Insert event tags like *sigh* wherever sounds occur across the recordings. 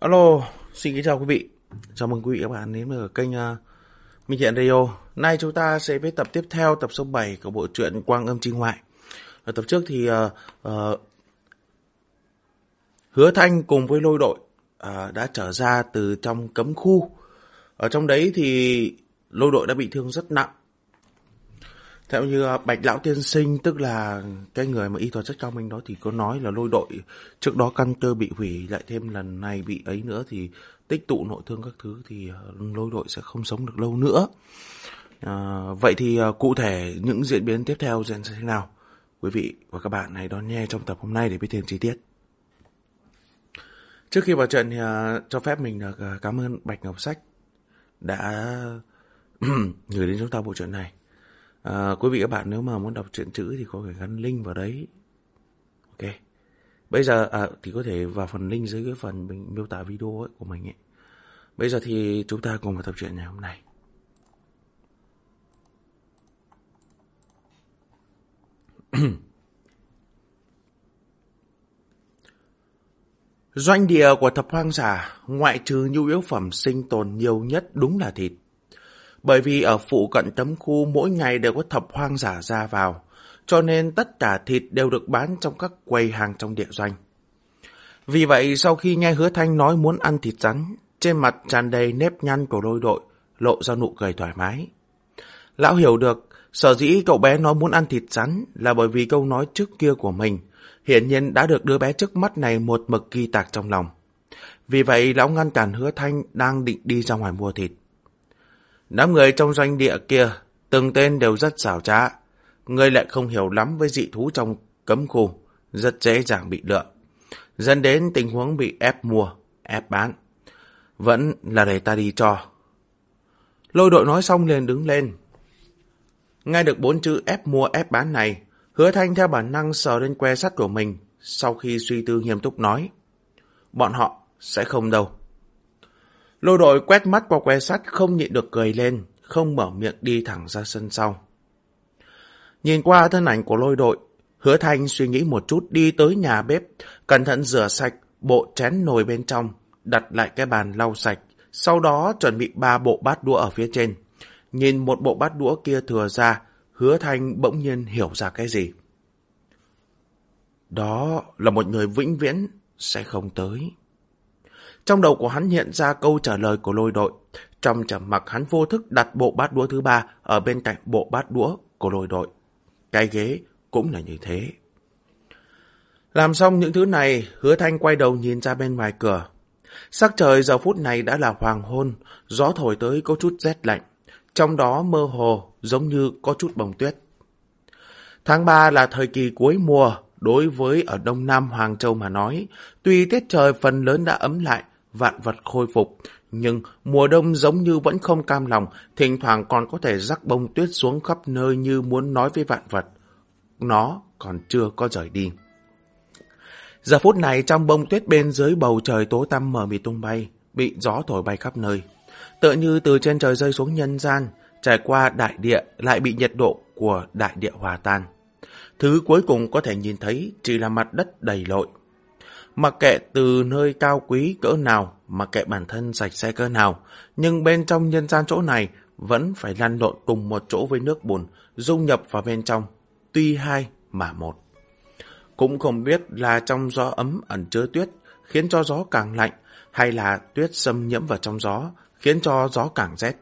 Alo, xin kính chào quý vị. Chào mừng quý vị và các bạn đến với kênh uh, Minh Thiện Radio. Nay chúng ta sẽ với tập tiếp theo, tập số 7 của bộ truyện Quang Âm Trinh Ngoại. Ở tập trước thì uh, uh, Hứa Thanh cùng với lôi đội uh, đã trở ra từ trong cấm khu. Ở trong đấy thì lôi đội đã bị thương rất nặng. Theo như à, Bạch Lão Tiên Sinh, tức là cái người mà y thuật rất cao minh đó thì có nói là lôi đội trước đó căn cơ bị hủy lại thêm lần này bị ấy nữa thì tích tụ nội thương các thứ thì à, lôi đội sẽ không sống được lâu nữa. À, vậy thì à, cụ thể những diễn biến tiếp theo sẽ thế nào? Quý vị và các bạn hãy đón nghe trong tập hôm nay để biết thêm chi tiết. Trước khi vào trận thì cho phép mình được cảm ơn Bạch Ngọc Sách đã *clears throat* gửi đến chúng ta bộ truyện này. À, quý vị các bạn nếu mà muốn đọc truyện chữ thì có thể gắn link vào đấy. Ok. Bây giờ à, thì có thể vào phần link dưới cái phần mình miêu tả video ấy, của mình ấy. Bây giờ thì chúng ta cùng vào tập truyện ngày hôm nay. *clears throat* Doanh địa của thập hoang giả, ngoại trừ nhu yếu phẩm sinh tồn nhiều nhất đúng là thịt. Bởi vì ở phụ cận tấm khu mỗi ngày đều có thập hoang giả ra vào, cho nên tất cả thịt đều được bán trong các quầy hàng trong địa doanh. Vì vậy, sau khi nghe hứa thanh nói muốn ăn thịt rắn, trên mặt tràn đầy nếp nhăn của đôi đội, lộ ra nụ cười thoải mái. Lão hiểu được, sở dĩ cậu bé nói muốn ăn thịt rắn là bởi vì câu nói trước kia của mình, hiển nhiên đã được đứa bé trước mắt này một mực ghi tạc trong lòng. Vì vậy, lão ngăn cản hứa thanh đang định đi ra ngoài mua thịt. Đám người trong doanh địa kia, từng tên đều rất xảo trá. Người lại không hiểu lắm với dị thú trong cấm khu, rất dễ dàng bị lựa. Dẫn đến tình huống bị ép mua, ép bán. Vẫn là để ta đi cho. Lôi đội nói xong liền đứng lên. Nghe được bốn chữ ép mua ép bán này, hứa thanh theo bản năng sờ lên que sắt của mình, sau khi suy tư nghiêm túc nói. Bọn họ sẽ không đâu. Lôi đội quét mắt qua que sắt không nhịn được cười lên, không mở miệng đi thẳng ra sân sau. Nhìn qua thân ảnh của lôi đội, hứa thanh suy nghĩ một chút đi tới nhà bếp, cẩn thận rửa sạch bộ chén nồi bên trong, đặt lại cái bàn lau sạch, sau đó chuẩn bị ba bộ bát đũa ở phía trên. Nhìn một bộ bát đũa kia thừa ra, hứa thanh bỗng nhiên hiểu ra cái gì. Đó là một người vĩnh viễn sẽ không tới. Trong đầu của hắn hiện ra câu trả lời của lôi đội. Trong trầm mặc hắn vô thức đặt bộ bát đũa thứ ba ở bên cạnh bộ bát đũa của lôi đội. Cái ghế cũng là như thế. Làm xong những thứ này, hứa thanh quay đầu nhìn ra bên ngoài cửa. Sắc trời giờ phút này đã là hoàng hôn, gió thổi tới có chút rét lạnh. Trong đó mơ hồ giống như có chút bông tuyết. Tháng 3 là thời kỳ cuối mùa, đối với ở Đông Nam Hoàng Châu mà nói, tuy tiết trời phần lớn đã ấm lại, vạn vật khôi phục, nhưng mùa đông giống như vẫn không cam lòng, thỉnh thoảng còn có thể rắc bông tuyết xuống khắp nơi như muốn nói với vạn vật. Nó còn chưa có rời đi. Giờ phút này trong bông tuyết bên dưới bầu trời tố tăm mờ mịt tung bay, bị gió thổi bay khắp nơi. Tựa như từ trên trời rơi xuống nhân gian, trải qua đại địa lại bị nhiệt độ của đại địa hòa tan. Thứ cuối cùng có thể nhìn thấy chỉ là mặt đất đầy lội. Mặc kệ từ nơi cao quý cỡ nào, mặc kệ bản thân sạch sẽ cỡ nào, nhưng bên trong nhân gian chỗ này vẫn phải lăn lộn cùng một chỗ với nước bùn, dung nhập vào bên trong, tuy hai mà một. Cũng không biết là trong gió ấm ẩn chứa tuyết, khiến cho gió càng lạnh, hay là tuyết xâm nhiễm vào trong gió, khiến cho gió càng rét.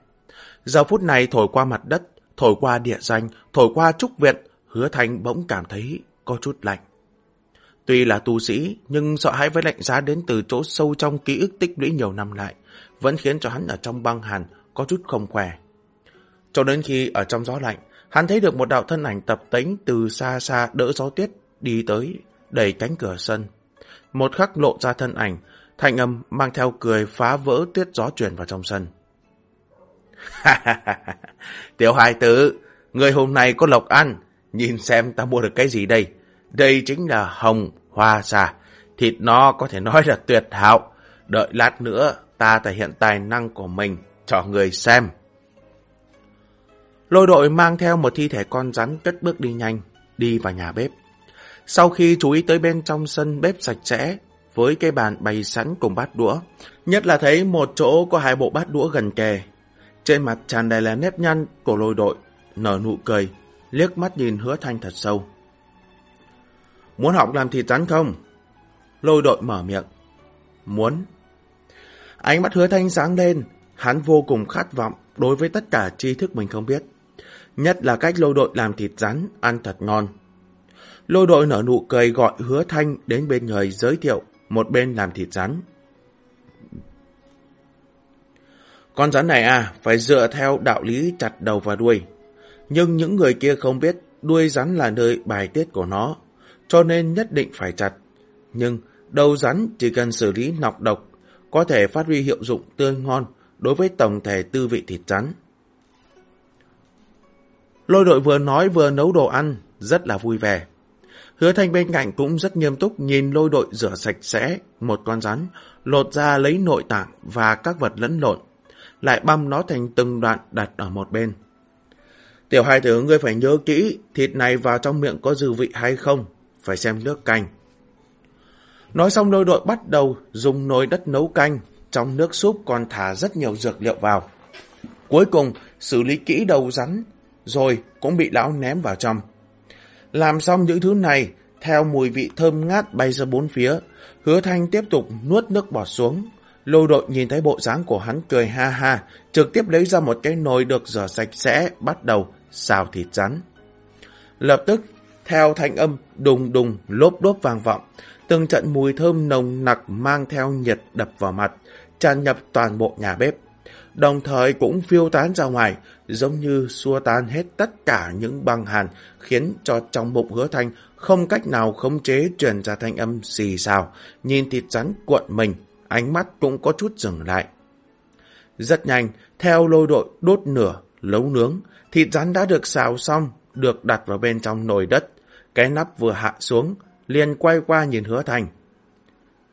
Giờ phút này thổi qua mặt đất, thổi qua địa danh, thổi qua trúc viện, hứa thanh bỗng cảm thấy có chút lạnh. Tuy là tu sĩ, nhưng sợ hãi với lạnh giá đến từ chỗ sâu trong ký ức tích lũy nhiều năm lại, vẫn khiến cho hắn ở trong băng hàn có chút không khỏe. Cho đến khi ở trong gió lạnh, hắn thấy được một đạo thân ảnh tập tính từ xa xa đỡ gió tuyết đi tới, đẩy cánh cửa sân. Một khắc lộ ra thân ảnh, thanh âm mang theo cười phá vỡ tuyết gió chuyển vào trong sân. *laughs* Tiểu hài tử, người hôm nay có lộc ăn, nhìn xem ta mua được cái gì đây. Đây chính là hồng hoa xà, thịt nó có thể nói là tuyệt hảo. Đợi lát nữa ta thể hiện tài năng của mình cho người xem. Lôi đội mang theo một thi thể con rắn cất bước đi nhanh, đi vào nhà bếp. Sau khi chú ý tới bên trong sân bếp sạch sẽ, với cái bàn bày sẵn cùng bát đũa. Nhất là thấy một chỗ có hai bộ bát đũa gần kề. Trên mặt tràn đầy là nếp nhăn của lôi đội, nở nụ cười, liếc mắt nhìn hứa thanh thật sâu. Muốn học làm thịt rắn không? Lôi đội mở miệng. Muốn. Ánh mắt hứa thanh sáng lên, hắn vô cùng khát vọng đối với tất cả tri thức mình không biết. Nhất là cách lôi đội làm thịt rắn, ăn thật ngon. Lôi đội nở nụ cười gọi hứa thanh đến bên người giới thiệu, một bên làm thịt rắn. Con rắn này à, phải dựa theo đạo lý chặt đầu và đuôi. Nhưng những người kia không biết đuôi rắn là nơi bài tiết của nó, cho nên nhất định phải chặt. Nhưng đầu rắn chỉ cần xử lý nọc độc, có thể phát huy hiệu dụng tươi ngon đối với tổng thể tư vị thịt rắn. Lôi đội vừa nói vừa nấu đồ ăn, rất là vui vẻ. Hứa thanh bên cạnh cũng rất nghiêm túc nhìn lôi đội rửa sạch sẽ một con rắn, lột ra lấy nội tạng và các vật lẫn lộn, lại băm nó thành từng đoạn đặt ở một bên. Tiểu hai tử ngươi phải nhớ kỹ, thịt này vào trong miệng có dư vị hay không, phải xem nước canh. Nói xong đôi đội bắt đầu dùng nồi đất nấu canh, trong nước súp còn thả rất nhiều dược liệu vào. Cuối cùng, xử lý kỹ đầu rắn, rồi cũng bị lão ném vào trong. Làm xong những thứ này, theo mùi vị thơm ngát bay ra bốn phía, hứa thanh tiếp tục nuốt nước bọt xuống. Lô đội nhìn thấy bộ dáng của hắn cười ha ha, trực tiếp lấy ra một cái nồi được rửa sạch sẽ, bắt đầu xào thịt rắn. Lập tức, theo thanh âm đùng đùng lốp đốp vang vọng, từng trận mùi thơm nồng nặc mang theo nhiệt đập vào mặt, tràn nhập toàn bộ nhà bếp. Đồng thời cũng phiêu tán ra ngoài, giống như xua tan hết tất cả những băng hàn, khiến cho trong bụng hứa thanh không cách nào khống chế truyền ra thanh âm xì xào, nhìn thịt rắn cuộn mình, ánh mắt cũng có chút dừng lại. Rất nhanh, theo lôi đội đốt nửa, lấu nướng, thịt rắn đã được xào xong, được đặt vào bên trong nồi đất. Cái nắp vừa hạ xuống, liền quay qua nhìn hứa thanh.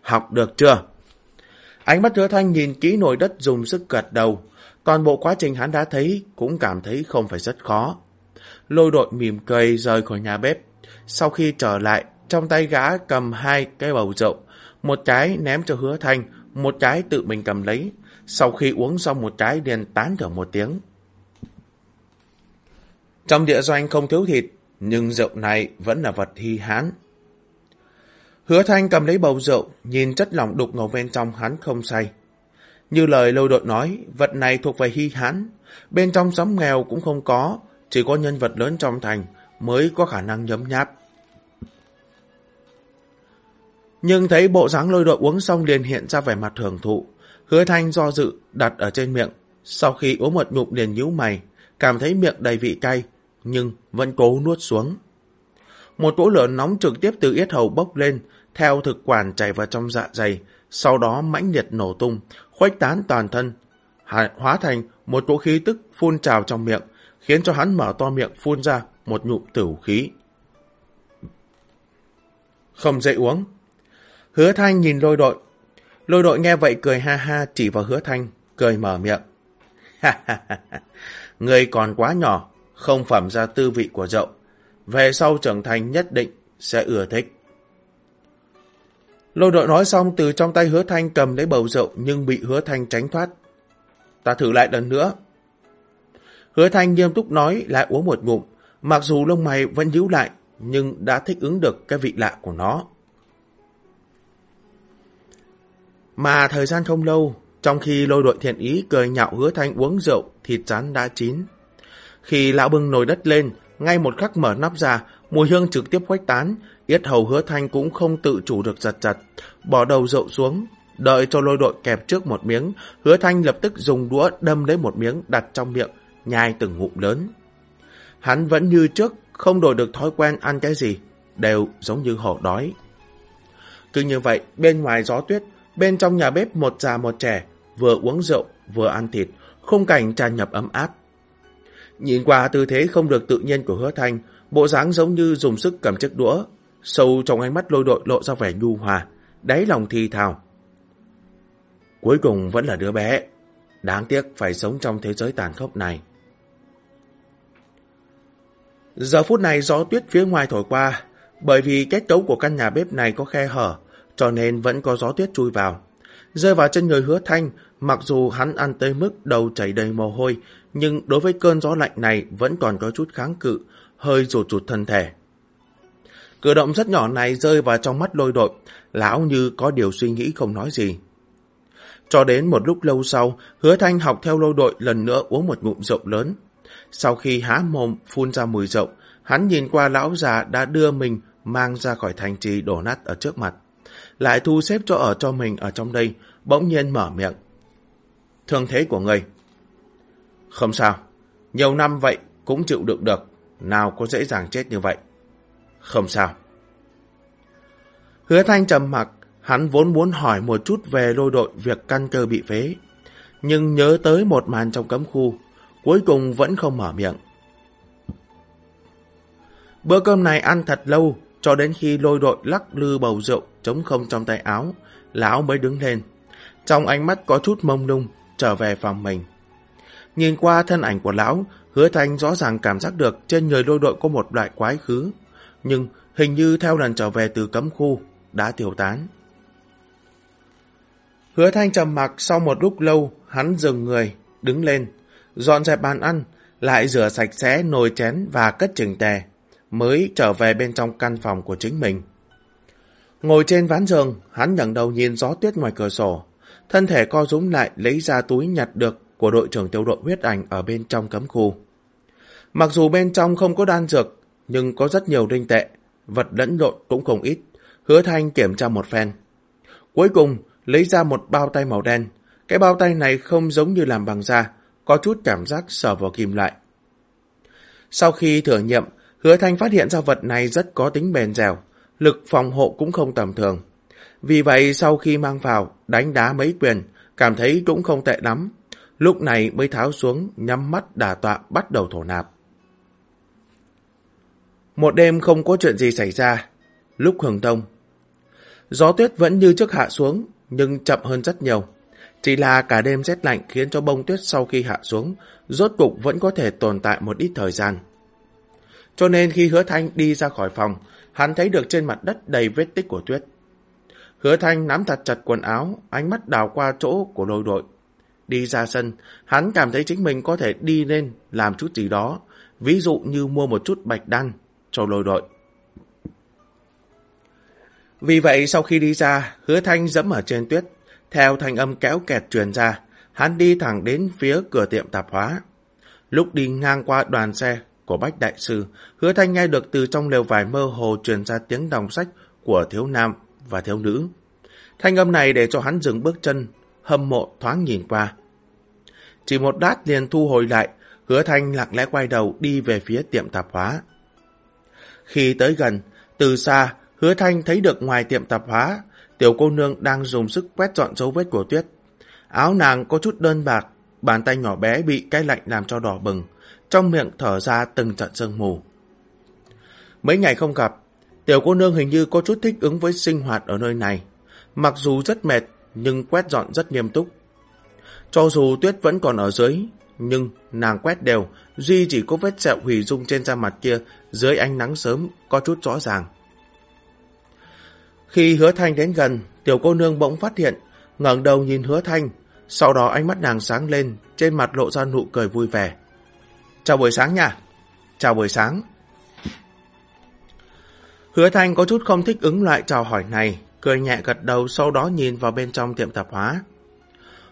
Học được chưa? Ánh mắt hứa thanh nhìn kỹ nồi đất dùng sức gật đầu. Toàn bộ quá trình hắn đã thấy cũng cảm thấy không phải rất khó. Lôi đội mỉm cười rời khỏi nhà bếp. Sau khi trở lại, trong tay gã cầm hai cái bầu rượu. Một cái ném cho hứa thanh, một cái tự mình cầm lấy. Sau khi uống xong một cái liền tán thưởng một tiếng. Trong địa doanh không thiếu thịt, nhưng rượu này vẫn là vật hy hán. Hứa Thanh cầm lấy bầu rượu, nhìn chất lỏng đục ngầu bên trong hắn không say. Như lời lâu đội nói, vật này thuộc về hy hán. Bên trong xóm nghèo cũng không có, chỉ có nhân vật lớn trong thành mới có khả năng nhấm nháp. Nhưng thấy bộ dáng lôi đội uống xong liền hiện ra vẻ mặt hưởng thụ. Hứa Thanh do dự, đặt ở trên miệng. Sau khi uống một ngụm liền nhíu mày, cảm thấy miệng đầy vị cay, nhưng vẫn cố nuốt xuống. Một cỗ lửa nóng trực tiếp từ yết hầu bốc lên, theo thực quản chảy vào trong dạ dày, sau đó mãnh liệt nổ tung, khuếch tán toàn thân, hóa thành một cỗ khí tức phun trào trong miệng, khiến cho hắn mở to miệng phun ra một nhụm tử khí. Không dậy uống. Hứa Thanh nhìn lôi đội. Lôi đội nghe vậy cười ha ha chỉ vào hứa Thanh, cười mở miệng. *laughs* Ha ha ha Người còn quá nhỏ, không phẩm ra tư vị của rượu. Về sau trưởng thành nhất định sẽ ưa thích. Lôi đội nói xong từ trong tay hứa thanh cầm lấy bầu rượu nhưng bị hứa thanh tránh thoát. Ta thử lại lần nữa. Hứa thanh nghiêm túc nói lại uống một ngụm. Mặc dù lông mày vẫn nhíu lại nhưng đã thích ứng được cái vị lạ của nó. Mà thời gian không lâu, trong khi lôi đội thiện ý cười nhạo hứa thanh uống rượu, thịt rán đã chín. Khi lão bưng nồi đất lên, ngay một khắc mở nắp ra, mùi hương trực tiếp khuếch tán, yết hầu hứa thanh cũng không tự chủ được giật giật, bỏ đầu rậu xuống. Đợi cho lôi đội kẹp trước một miếng, hứa thanh lập tức dùng đũa đâm lấy một miếng đặt trong miệng, nhai từng ngụm lớn. Hắn vẫn như trước, không đổi được thói quen ăn cái gì, đều giống như hổ đói. Cứ như vậy, bên ngoài gió tuyết, bên trong nhà bếp một già một trẻ, vừa uống rượu, vừa ăn thịt, khung cảnh tràn nhập ấm áp. Nhìn qua tư thế không được tự nhiên của hứa thanh, bộ dáng giống như dùng sức cầm chiếc đũa, sâu trong ánh mắt lôi đội lộ ra vẻ nhu hòa, đáy lòng thi thào. Cuối cùng vẫn là đứa bé, đáng tiếc phải sống trong thế giới tàn khốc này. Giờ phút này gió tuyết phía ngoài thổi qua, bởi vì kết cấu của căn nhà bếp này có khe hở, cho nên vẫn có gió tuyết chui vào. Rơi vào chân người hứa thanh, mặc dù hắn ăn tới mức đầu chảy đầy mồ hôi, nhưng đối với cơn gió lạnh này vẫn còn có chút kháng cự, hơi rụt rụt thân thể. Cử động rất nhỏ này rơi vào trong mắt lôi đội, lão như có điều suy nghĩ không nói gì. Cho đến một lúc lâu sau, hứa thanh học theo lôi đội lần nữa uống một ngụm rượu lớn. Sau khi há mồm phun ra mùi rượu, hắn nhìn qua lão già đã đưa mình mang ra khỏi thành trì đổ nát ở trước mặt. Lại thu xếp cho ở cho mình ở trong đây, bỗng nhiên mở miệng. Thương thế của người. Không sao, nhiều năm vậy cũng chịu đựng được, nào có dễ dàng chết như vậy. Không sao. Hứa Thanh trầm mặc, hắn vốn muốn hỏi một chút về lôi đội việc căn cơ bị phế. Nhưng nhớ tới một màn trong cấm khu, cuối cùng vẫn không mở miệng. Bữa cơm này ăn thật lâu, cho đến khi lôi đội lắc lư bầu rượu trống không trong tay áo, lão mới đứng lên. Trong ánh mắt có chút mông lung, trở về phòng mình. Nhìn qua thân ảnh của lão, hứa thanh rõ ràng cảm giác được trên người lôi đội có một loại quái khứ, nhưng hình như theo lần trở về từ cấm khu, đã tiêu tán. Hứa thanh trầm mặc sau một lúc lâu, hắn dừng người, đứng lên, dọn dẹp bàn ăn, lại rửa sạch sẽ nồi chén và cất chỉnh tề, mới trở về bên trong căn phòng của chính mình. Ngồi trên ván giường, hắn ngẩng đầu nhìn gió tuyết ngoài cửa sổ, thân thể co rúm lại lấy ra túi nhặt được của đội trưởng tiêu đội huyết ảnh ở bên trong cấm khu. Mặc dù bên trong không có đan dược, nhưng có rất nhiều đinh tệ, vật lẫn lộn cũng không ít. Hứa Thanh kiểm tra một phen. Cuối cùng, lấy ra một bao tay màu đen. Cái bao tay này không giống như làm bằng da, có chút cảm giác sờ vào kim loại. Sau khi thử nghiệm, Hứa Thanh phát hiện ra vật này rất có tính bền dẻo, lực phòng hộ cũng không tầm thường. Vì vậy sau khi mang vào, đánh đá mấy quyền, cảm thấy cũng không tệ lắm. Lúc này mới tháo xuống, nhắm mắt đà tọa bắt đầu thổ nạp. Một đêm không có chuyện gì xảy ra. Lúc hưởng đông, gió tuyết vẫn như trước hạ xuống, nhưng chậm hơn rất nhiều. Chỉ là cả đêm rét lạnh khiến cho bông tuyết sau khi hạ xuống, rốt cục vẫn có thể tồn tại một ít thời gian. Cho nên khi hứa thanh đi ra khỏi phòng, hắn thấy được trên mặt đất đầy vết tích của tuyết. Hứa thanh nắm thật chặt quần áo, ánh mắt đào qua chỗ của lôi đội. Đi ra sân, hắn cảm thấy chính mình có thể đi lên làm chút gì đó, ví dụ như mua một chút bạch đan cho lôi đội. Vì vậy sau khi đi ra, hứa thanh dẫm ở trên tuyết, theo thanh âm kéo kẹt truyền ra, hắn đi thẳng đến phía cửa tiệm tạp hóa. Lúc đi ngang qua đoàn xe của Bách Đại Sư, hứa thanh nghe được từ trong lều vải mơ hồ truyền ra tiếng đồng sách của thiếu nam và thiếu nữ. Thanh âm này để cho hắn dừng bước chân, hâm mộ thoáng nhìn qua. Chỉ một đát liền thu hồi lại, hứa thanh lặng lẽ quay đầu đi về phía tiệm tạp hóa. Khi tới gần, từ xa, hứa thanh thấy được ngoài tiệm tạp hóa, tiểu cô nương đang dùng sức quét dọn dấu vết của tuyết. Áo nàng có chút đơn bạc, bàn tay nhỏ bé bị cái lạnh làm cho đỏ bừng, trong miệng thở ra từng trận sương mù. Mấy ngày không gặp, tiểu cô nương hình như có chút thích ứng với sinh hoạt ở nơi này. Mặc dù rất mệt, nhưng quét dọn rất nghiêm túc. Cho dù tuyết vẫn còn ở dưới, nhưng nàng quét đều, duy chỉ có vết sẹo hủy dung trên da mặt kia dưới ánh nắng sớm có chút rõ ràng. Khi hứa thanh đến gần, tiểu cô nương bỗng phát hiện, ngẩng đầu nhìn hứa thanh, sau đó ánh mắt nàng sáng lên, trên mặt lộ ra nụ cười vui vẻ. Chào buổi sáng nha. Chào buổi sáng. Hứa thanh có chút không thích ứng loại chào hỏi này, cười nhẹ gật đầu sau đó nhìn vào bên trong tiệm tạp hóa.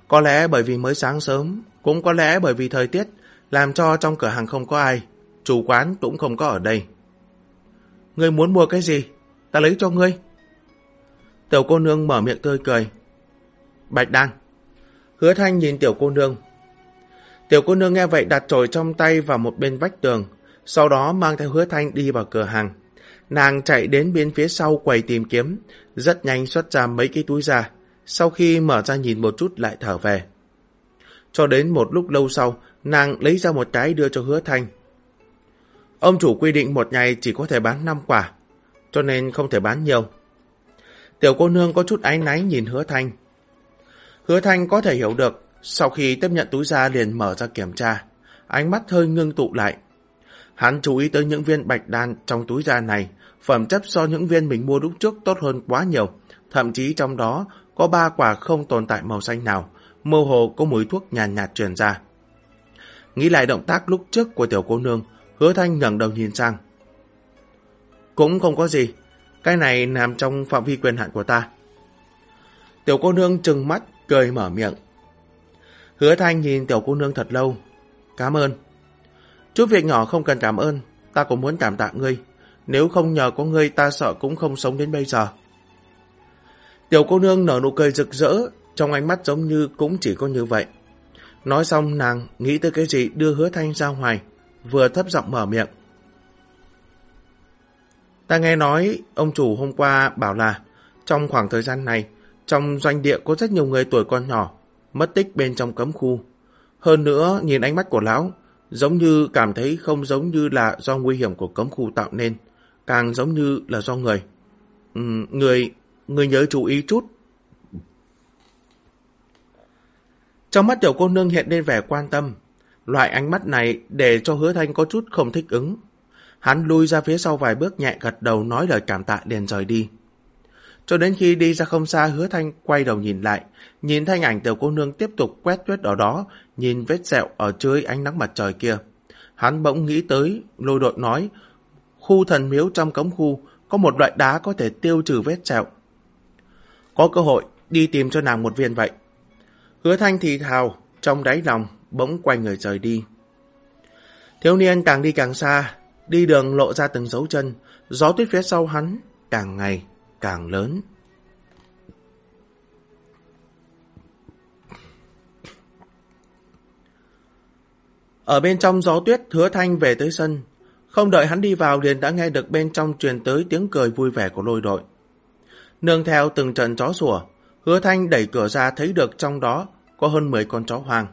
Có lẽ bởi vì mới sáng sớm, cũng có lẽ bởi vì thời tiết, làm cho trong cửa hàng không có ai, chủ quán cũng không có ở đây. Ngươi muốn mua cái gì? Ta lấy cho ngươi. Tiểu cô nương mở miệng tươi cười. Bạch đan. Hứa thanh nhìn tiểu cô nương. Tiểu cô nương nghe vậy đặt trồi trong tay vào một bên vách tường, sau đó mang theo hứa thanh đi vào cửa hàng. Nàng chạy đến bên phía sau quầy tìm kiếm, rất nhanh xuất ra mấy cái túi ra. Sau khi mở ra nhìn một chút lại thở về. Cho đến một lúc lâu sau, nàng lấy ra một cái đưa cho hứa thanh. Ông chủ quy định một ngày chỉ có thể bán 5 quả, cho nên không thể bán nhiều. Tiểu cô nương có chút áy náy nhìn hứa thanh. Hứa thanh có thể hiểu được, sau khi tiếp nhận túi ra liền mở ra kiểm tra, ánh mắt hơi ngưng tụ lại. Hắn chú ý tới những viên bạch đan trong túi da này, phẩm chất so những viên mình mua lúc trước tốt hơn quá nhiều, thậm chí trong đó có ba quả không tồn tại màu xanh nào, mơ hồ có mùi thuốc nhàn nhạt, nhạt truyền ra. Nghĩ lại động tác lúc trước của tiểu cô nương, hứa thanh ngẩng đầu nhìn sang. Cũng không có gì, cái này nằm trong phạm vi quyền hạn của ta. Tiểu cô nương trừng mắt, cười mở miệng. Hứa thanh nhìn tiểu cô nương thật lâu. Cảm ơn. Chút việc nhỏ không cần cảm ơn, ta cũng muốn cảm tạ ngươi. Nếu không nhờ có ngươi ta sợ cũng không sống đến bây giờ. Tiểu cô nương nở nụ cười rực rỡ, trong ánh mắt giống như cũng chỉ có như vậy. Nói xong nàng nghĩ tới cái gì đưa hứa thanh ra ngoài, vừa thấp giọng mở miệng. Ta nghe nói ông chủ hôm qua bảo là trong khoảng thời gian này, trong doanh địa có rất nhiều người tuổi còn nhỏ, mất tích bên trong cấm khu. Hơn nữa, nhìn ánh mắt của lão, giống như cảm thấy không giống như là do nguy hiểm của cấm khu tạo nên, càng giống như là do người. Ừ, người, người nhớ chú ý chút. Trong mắt tiểu cô nương hiện lên vẻ quan tâm. Loại ánh mắt này để cho hứa thanh có chút không thích ứng. Hắn lui ra phía sau vài bước nhẹ gật đầu nói lời cảm tạ liền rời đi. Cho đến khi đi ra không xa hứa thanh quay đầu nhìn lại, nhìn thanh ảnh tiểu cô nương tiếp tục quét tuyết ở đó, nhìn vết sẹo ở dưới ánh nắng mặt trời kia. Hắn bỗng nghĩ tới, lôi đội nói, khu thần miếu trong cống khu có một loại đá có thể tiêu trừ vết sẹo. Có cơ hội, đi tìm cho nàng một viên vậy. Hứa thanh thì thào, trong đáy lòng, bỗng quay người rời đi. Thiếu niên càng đi càng xa, đi đường lộ ra từng dấu chân, gió tuyết phía sau hắn càng ngày càng lớn. Ở bên trong gió tuyết, hứa thanh về tới sân. Không đợi hắn đi vào liền đã nghe được bên trong truyền tới tiếng cười vui vẻ của lôi đội. Nương theo từng trận chó sủa, hứa thanh đẩy cửa ra thấy được trong đó có hơn 10 con chó hoang.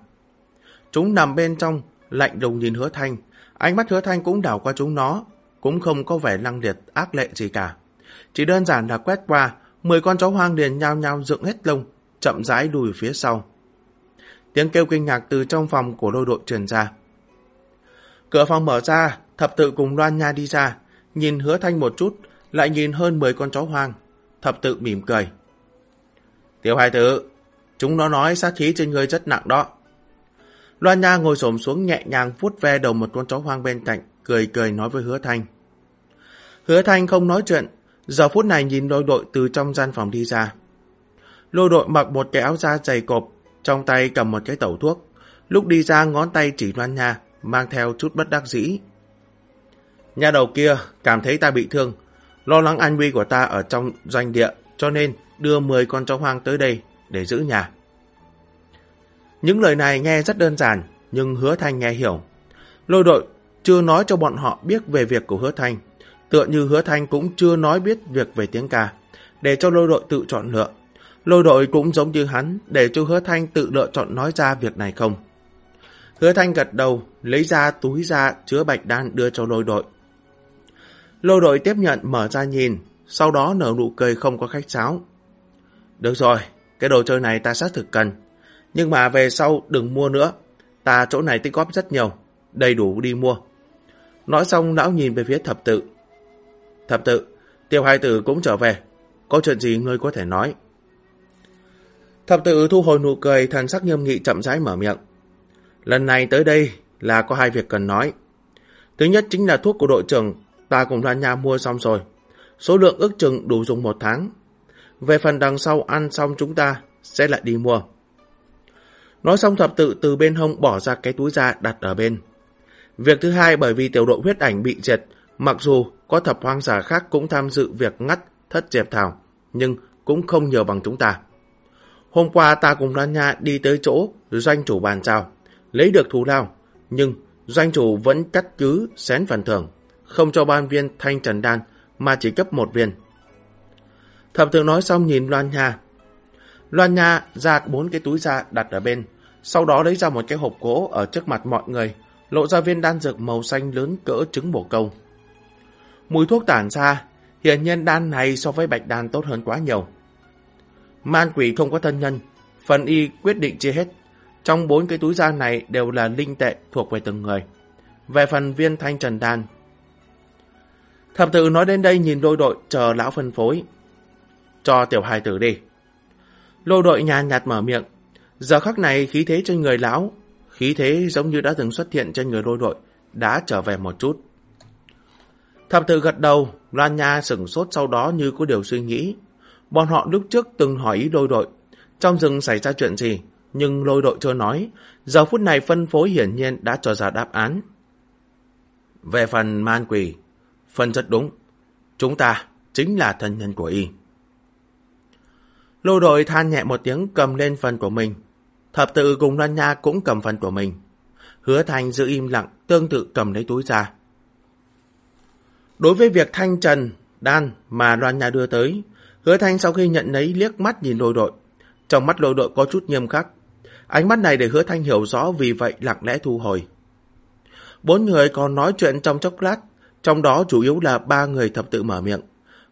Chúng nằm bên trong, lạnh lùng nhìn hứa thanh. Ánh mắt hứa thanh cũng đảo qua chúng nó, cũng không có vẻ lăng liệt ác lệ gì cả. Chỉ đơn giản là quét qua, 10 con chó hoang liền nhao nhao dựng hết lông, chậm rãi lùi phía sau. Tiếng kêu kinh ngạc từ trong phòng của lôi đội truyền ra. Cửa phòng mở ra, thập tự cùng Loan Nha đi ra, nhìn hứa thanh một chút, lại nhìn hơn 10 con chó hoang. Thập tự mỉm cười. Tiểu hai tử, chúng nó nói sát khí trên người rất nặng đó. Loan Nha ngồi xổm xuống nhẹ nhàng vuốt ve đầu một con chó hoang bên cạnh, cười cười nói với hứa thanh. Hứa thanh không nói chuyện, giờ phút này nhìn lôi đội từ trong gian phòng đi ra. Lôi đội mặc một cái áo da dày cộp, trong tay cầm một cái tẩu thuốc. Lúc đi ra ngón tay chỉ Loan Nha, mang theo chút bất đắc dĩ. Nhà đầu kia cảm thấy ta bị thương, lo lắng an nguy của ta ở trong doanh địa, cho nên đưa 10 con chó hoang tới đây để giữ nhà. Những lời này nghe rất đơn giản, nhưng hứa thanh nghe hiểu. Lôi đội chưa nói cho bọn họ biết về việc của hứa thanh, tựa như hứa thanh cũng chưa nói biết việc về tiếng ca, để cho lôi đội tự chọn lựa. Lôi đội cũng giống như hắn, để cho hứa thanh tự lựa chọn nói ra việc này không. Hứa thanh gật đầu, lấy ra túi ra chứa bạch đan đưa cho lôi đội. Lôi đội tiếp nhận mở ra nhìn, sau đó nở nụ cười không có khách sáo. Được rồi, cái đồ chơi này ta xác thực cần. Nhưng mà về sau đừng mua nữa. Ta chỗ này tích góp rất nhiều, đầy đủ đi mua. Nói xong lão nhìn về phía thập tự. Thập tự, tiêu hai tử cũng trở về. Có chuyện gì ngươi có thể nói? Thập tự thu hồi nụ cười, thần sắc nghiêm nghị chậm rãi mở miệng. Lần này tới đây là có hai việc cần nói. Thứ nhất chính là thuốc của đội trưởng ta cùng lan Nha mua xong rồi. Số lượng ước chừng đủ dùng một tháng. Về phần đằng sau ăn xong chúng ta sẽ lại đi mua. Nói xong thập tự từ bên hông bỏ ra cái túi ra đặt ở bên. Việc thứ hai bởi vì tiểu đội huyết ảnh bị diệt, mặc dù có thập hoang giả khác cũng tham dự việc ngắt thất dẹp thảo, nhưng cũng không nhiều bằng chúng ta. Hôm qua ta cùng lan Nha đi tới chỗ doanh chủ bàn trao, lấy được thù lao, nhưng doanh chủ vẫn cắt cứ xén phần thưởng, không cho ban viên thanh trần đan mà chỉ cấp một viên. Thập thượng nói xong nhìn Loan Nha. Loan Nha ra bốn cái túi ra đặt ở bên, sau đó lấy ra một cái hộp gỗ ở trước mặt mọi người, lộ ra viên đan dược màu xanh lớn cỡ trứng bổ câu. Mùi thuốc tản ra, hiện nhân đan này so với bạch đan tốt hơn quá nhiều. Man quỷ không có thân nhân, phần y quyết định chia hết. Trong bốn cái túi da này đều là linh tệ thuộc về từng người. Về phần viên thanh trần đan. Thập tự nói đến đây nhìn đôi đội chờ lão phân phối. cho tiểu hài tử đi. Lôi đội nhàn nhạt mở miệng. Giờ khắc này khí thế trên người lão, khí thế giống như đã từng xuất hiện trên người lôi đội, đã trở về một chút. Thập tử gật đầu, Loan Nha sửng sốt sau đó như có điều suy nghĩ. Bọn họ lúc trước từng hỏi ý lôi đội, trong rừng xảy ra chuyện gì, nhưng lôi đội chưa nói, giờ phút này phân phối hiển nhiên đã cho ra đáp án. Về phần man quỷ, phân rất đúng, chúng ta chính là thân nhân của y. Lô đội than nhẹ một tiếng cầm lên phần của mình. Thập tự cùng Loan Nha cũng cầm phần của mình. Hứa Thanh giữ im lặng, tương tự cầm lấy túi ra. Đối với việc Thanh Trần, Đan mà Loan Nha đưa tới, Hứa Thanh sau khi nhận lấy liếc mắt nhìn lôi đội. Trong mắt lôi đội có chút nghiêm khắc. Ánh mắt này để Hứa Thanh hiểu rõ vì vậy lặng lẽ thu hồi. Bốn người còn nói chuyện trong chốc lát, trong đó chủ yếu là ba người thập tự mở miệng.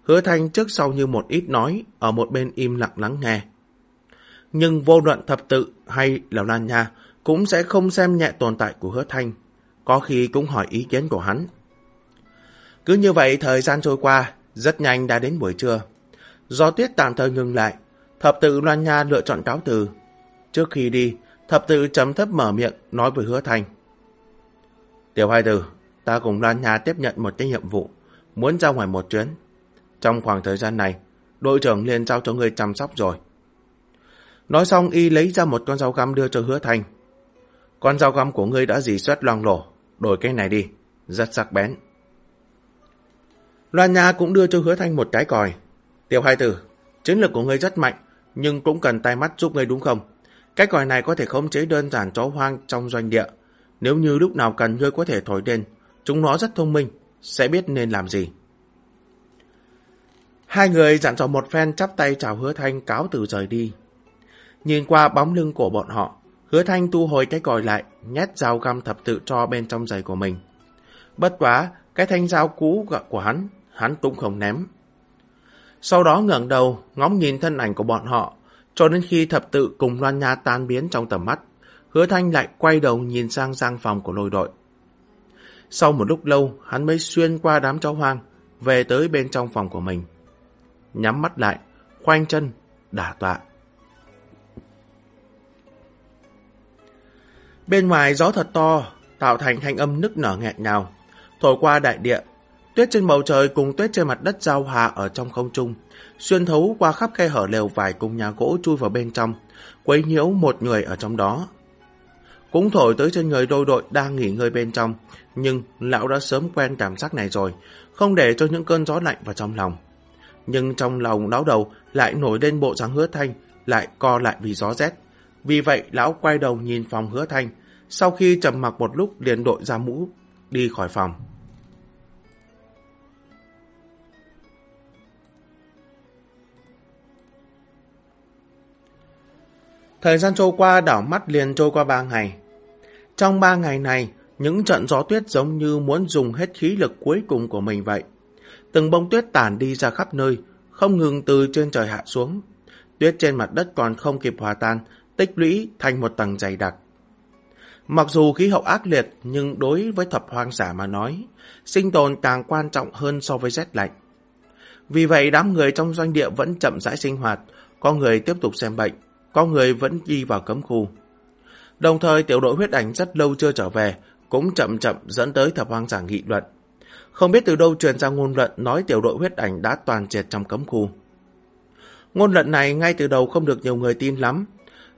Hứa Thanh trước sau như một ít nói, ở một bên im lặng lắng nghe. Nhưng vô luận thập tự hay là Lan Nha cũng sẽ không xem nhẹ tồn tại của Hứa Thanh, có khi cũng hỏi ý kiến của hắn. Cứ như vậy thời gian trôi qua, rất nhanh đã đến buổi trưa. Do tuyết tạm thời ngừng lại, thập tự Loan Nha lựa chọn cáo từ. Trước khi đi, thập tự chấm thấp mở miệng nói với Hứa Thanh. Tiểu hai tử, ta cùng Loan Nha tiếp nhận một cái nhiệm vụ, muốn ra ngoài một chuyến. Trong khoảng thời gian này, đội trưởng liền giao cho người chăm sóc rồi. Nói xong y lấy ra một con dao găm đưa cho hứa thanh. Con dao găm của ngươi đã dì xuất loang lổ, đổi cái này đi, rất sắc bén. Loan Nha cũng đưa cho hứa thanh một cái còi. Tiểu hai tử, chiến lược của ngươi rất mạnh, nhưng cũng cần tay mắt giúp ngươi đúng không? Cái còi này có thể khống chế đơn giản chó hoang trong doanh địa. Nếu như lúc nào cần ngươi có thể thổi lên, chúng nó rất thông minh, sẽ biết nên làm gì. Hai người dặn dò một phen chắp tay chào hứa thanh cáo từ rời đi. Nhìn qua bóng lưng của bọn họ, hứa thanh tu hồi cái còi lại, nhét dao găm thập tự cho bên trong giày của mình. Bất quá, cái thanh dao cũ của hắn, hắn cũng không ném. Sau đó ngẩng đầu, ngóng nhìn thân ảnh của bọn họ, cho đến khi thập tự cùng loan nha tan biến trong tầm mắt, hứa thanh lại quay đầu nhìn sang giang phòng của lôi đội. Sau một lúc lâu, hắn mới xuyên qua đám chó hoang, về tới bên trong phòng của mình nhắm mắt lại, khoanh chân, đả tọa. Bên ngoài gió thật to, tạo thành thanh âm nức nở nghẹn ngào, thổi qua đại địa. Tuyết trên bầu trời cùng tuyết trên mặt đất giao hòa ở trong không trung, xuyên thấu qua khắp khe hở lều vải cùng nhà gỗ chui vào bên trong, quấy nhiễu một người ở trong đó. Cũng thổi tới trên người đôi đội đang nghỉ ngơi bên trong, nhưng lão đã sớm quen cảm giác này rồi, không để cho những cơn gió lạnh vào trong lòng nhưng trong lòng lão đầu lại nổi lên bộ dáng hứa thanh, lại co lại vì gió rét. Vì vậy, lão quay đầu nhìn phòng hứa thanh, sau khi trầm mặc một lúc liền đội ra mũ, đi khỏi phòng. Thời gian trôi qua đảo mắt liền trôi qua ba ngày. Trong ba ngày này, những trận gió tuyết giống như muốn dùng hết khí lực cuối cùng của mình vậy. Từng bông tuyết tản đi ra khắp nơi, không ngừng từ trên trời hạ xuống. Tuyết trên mặt đất còn không kịp hòa tan, tích lũy thành một tầng dày đặc. Mặc dù khí hậu ác liệt, nhưng đối với thập hoang giả mà nói, sinh tồn càng quan trọng hơn so với rét lạnh. Vì vậy đám người trong doanh địa vẫn chậm rãi sinh hoạt, có người tiếp tục xem bệnh, có người vẫn đi vào cấm khu. Đồng thời tiểu đội huyết ảnh rất lâu chưa trở về, cũng chậm chậm dẫn tới thập hoang giả nghị luận. Không biết từ đâu truyền ra ngôn luận nói tiểu đội huyết ảnh đã toàn triệt trong cấm khu. Ngôn luận này ngay từ đầu không được nhiều người tin lắm.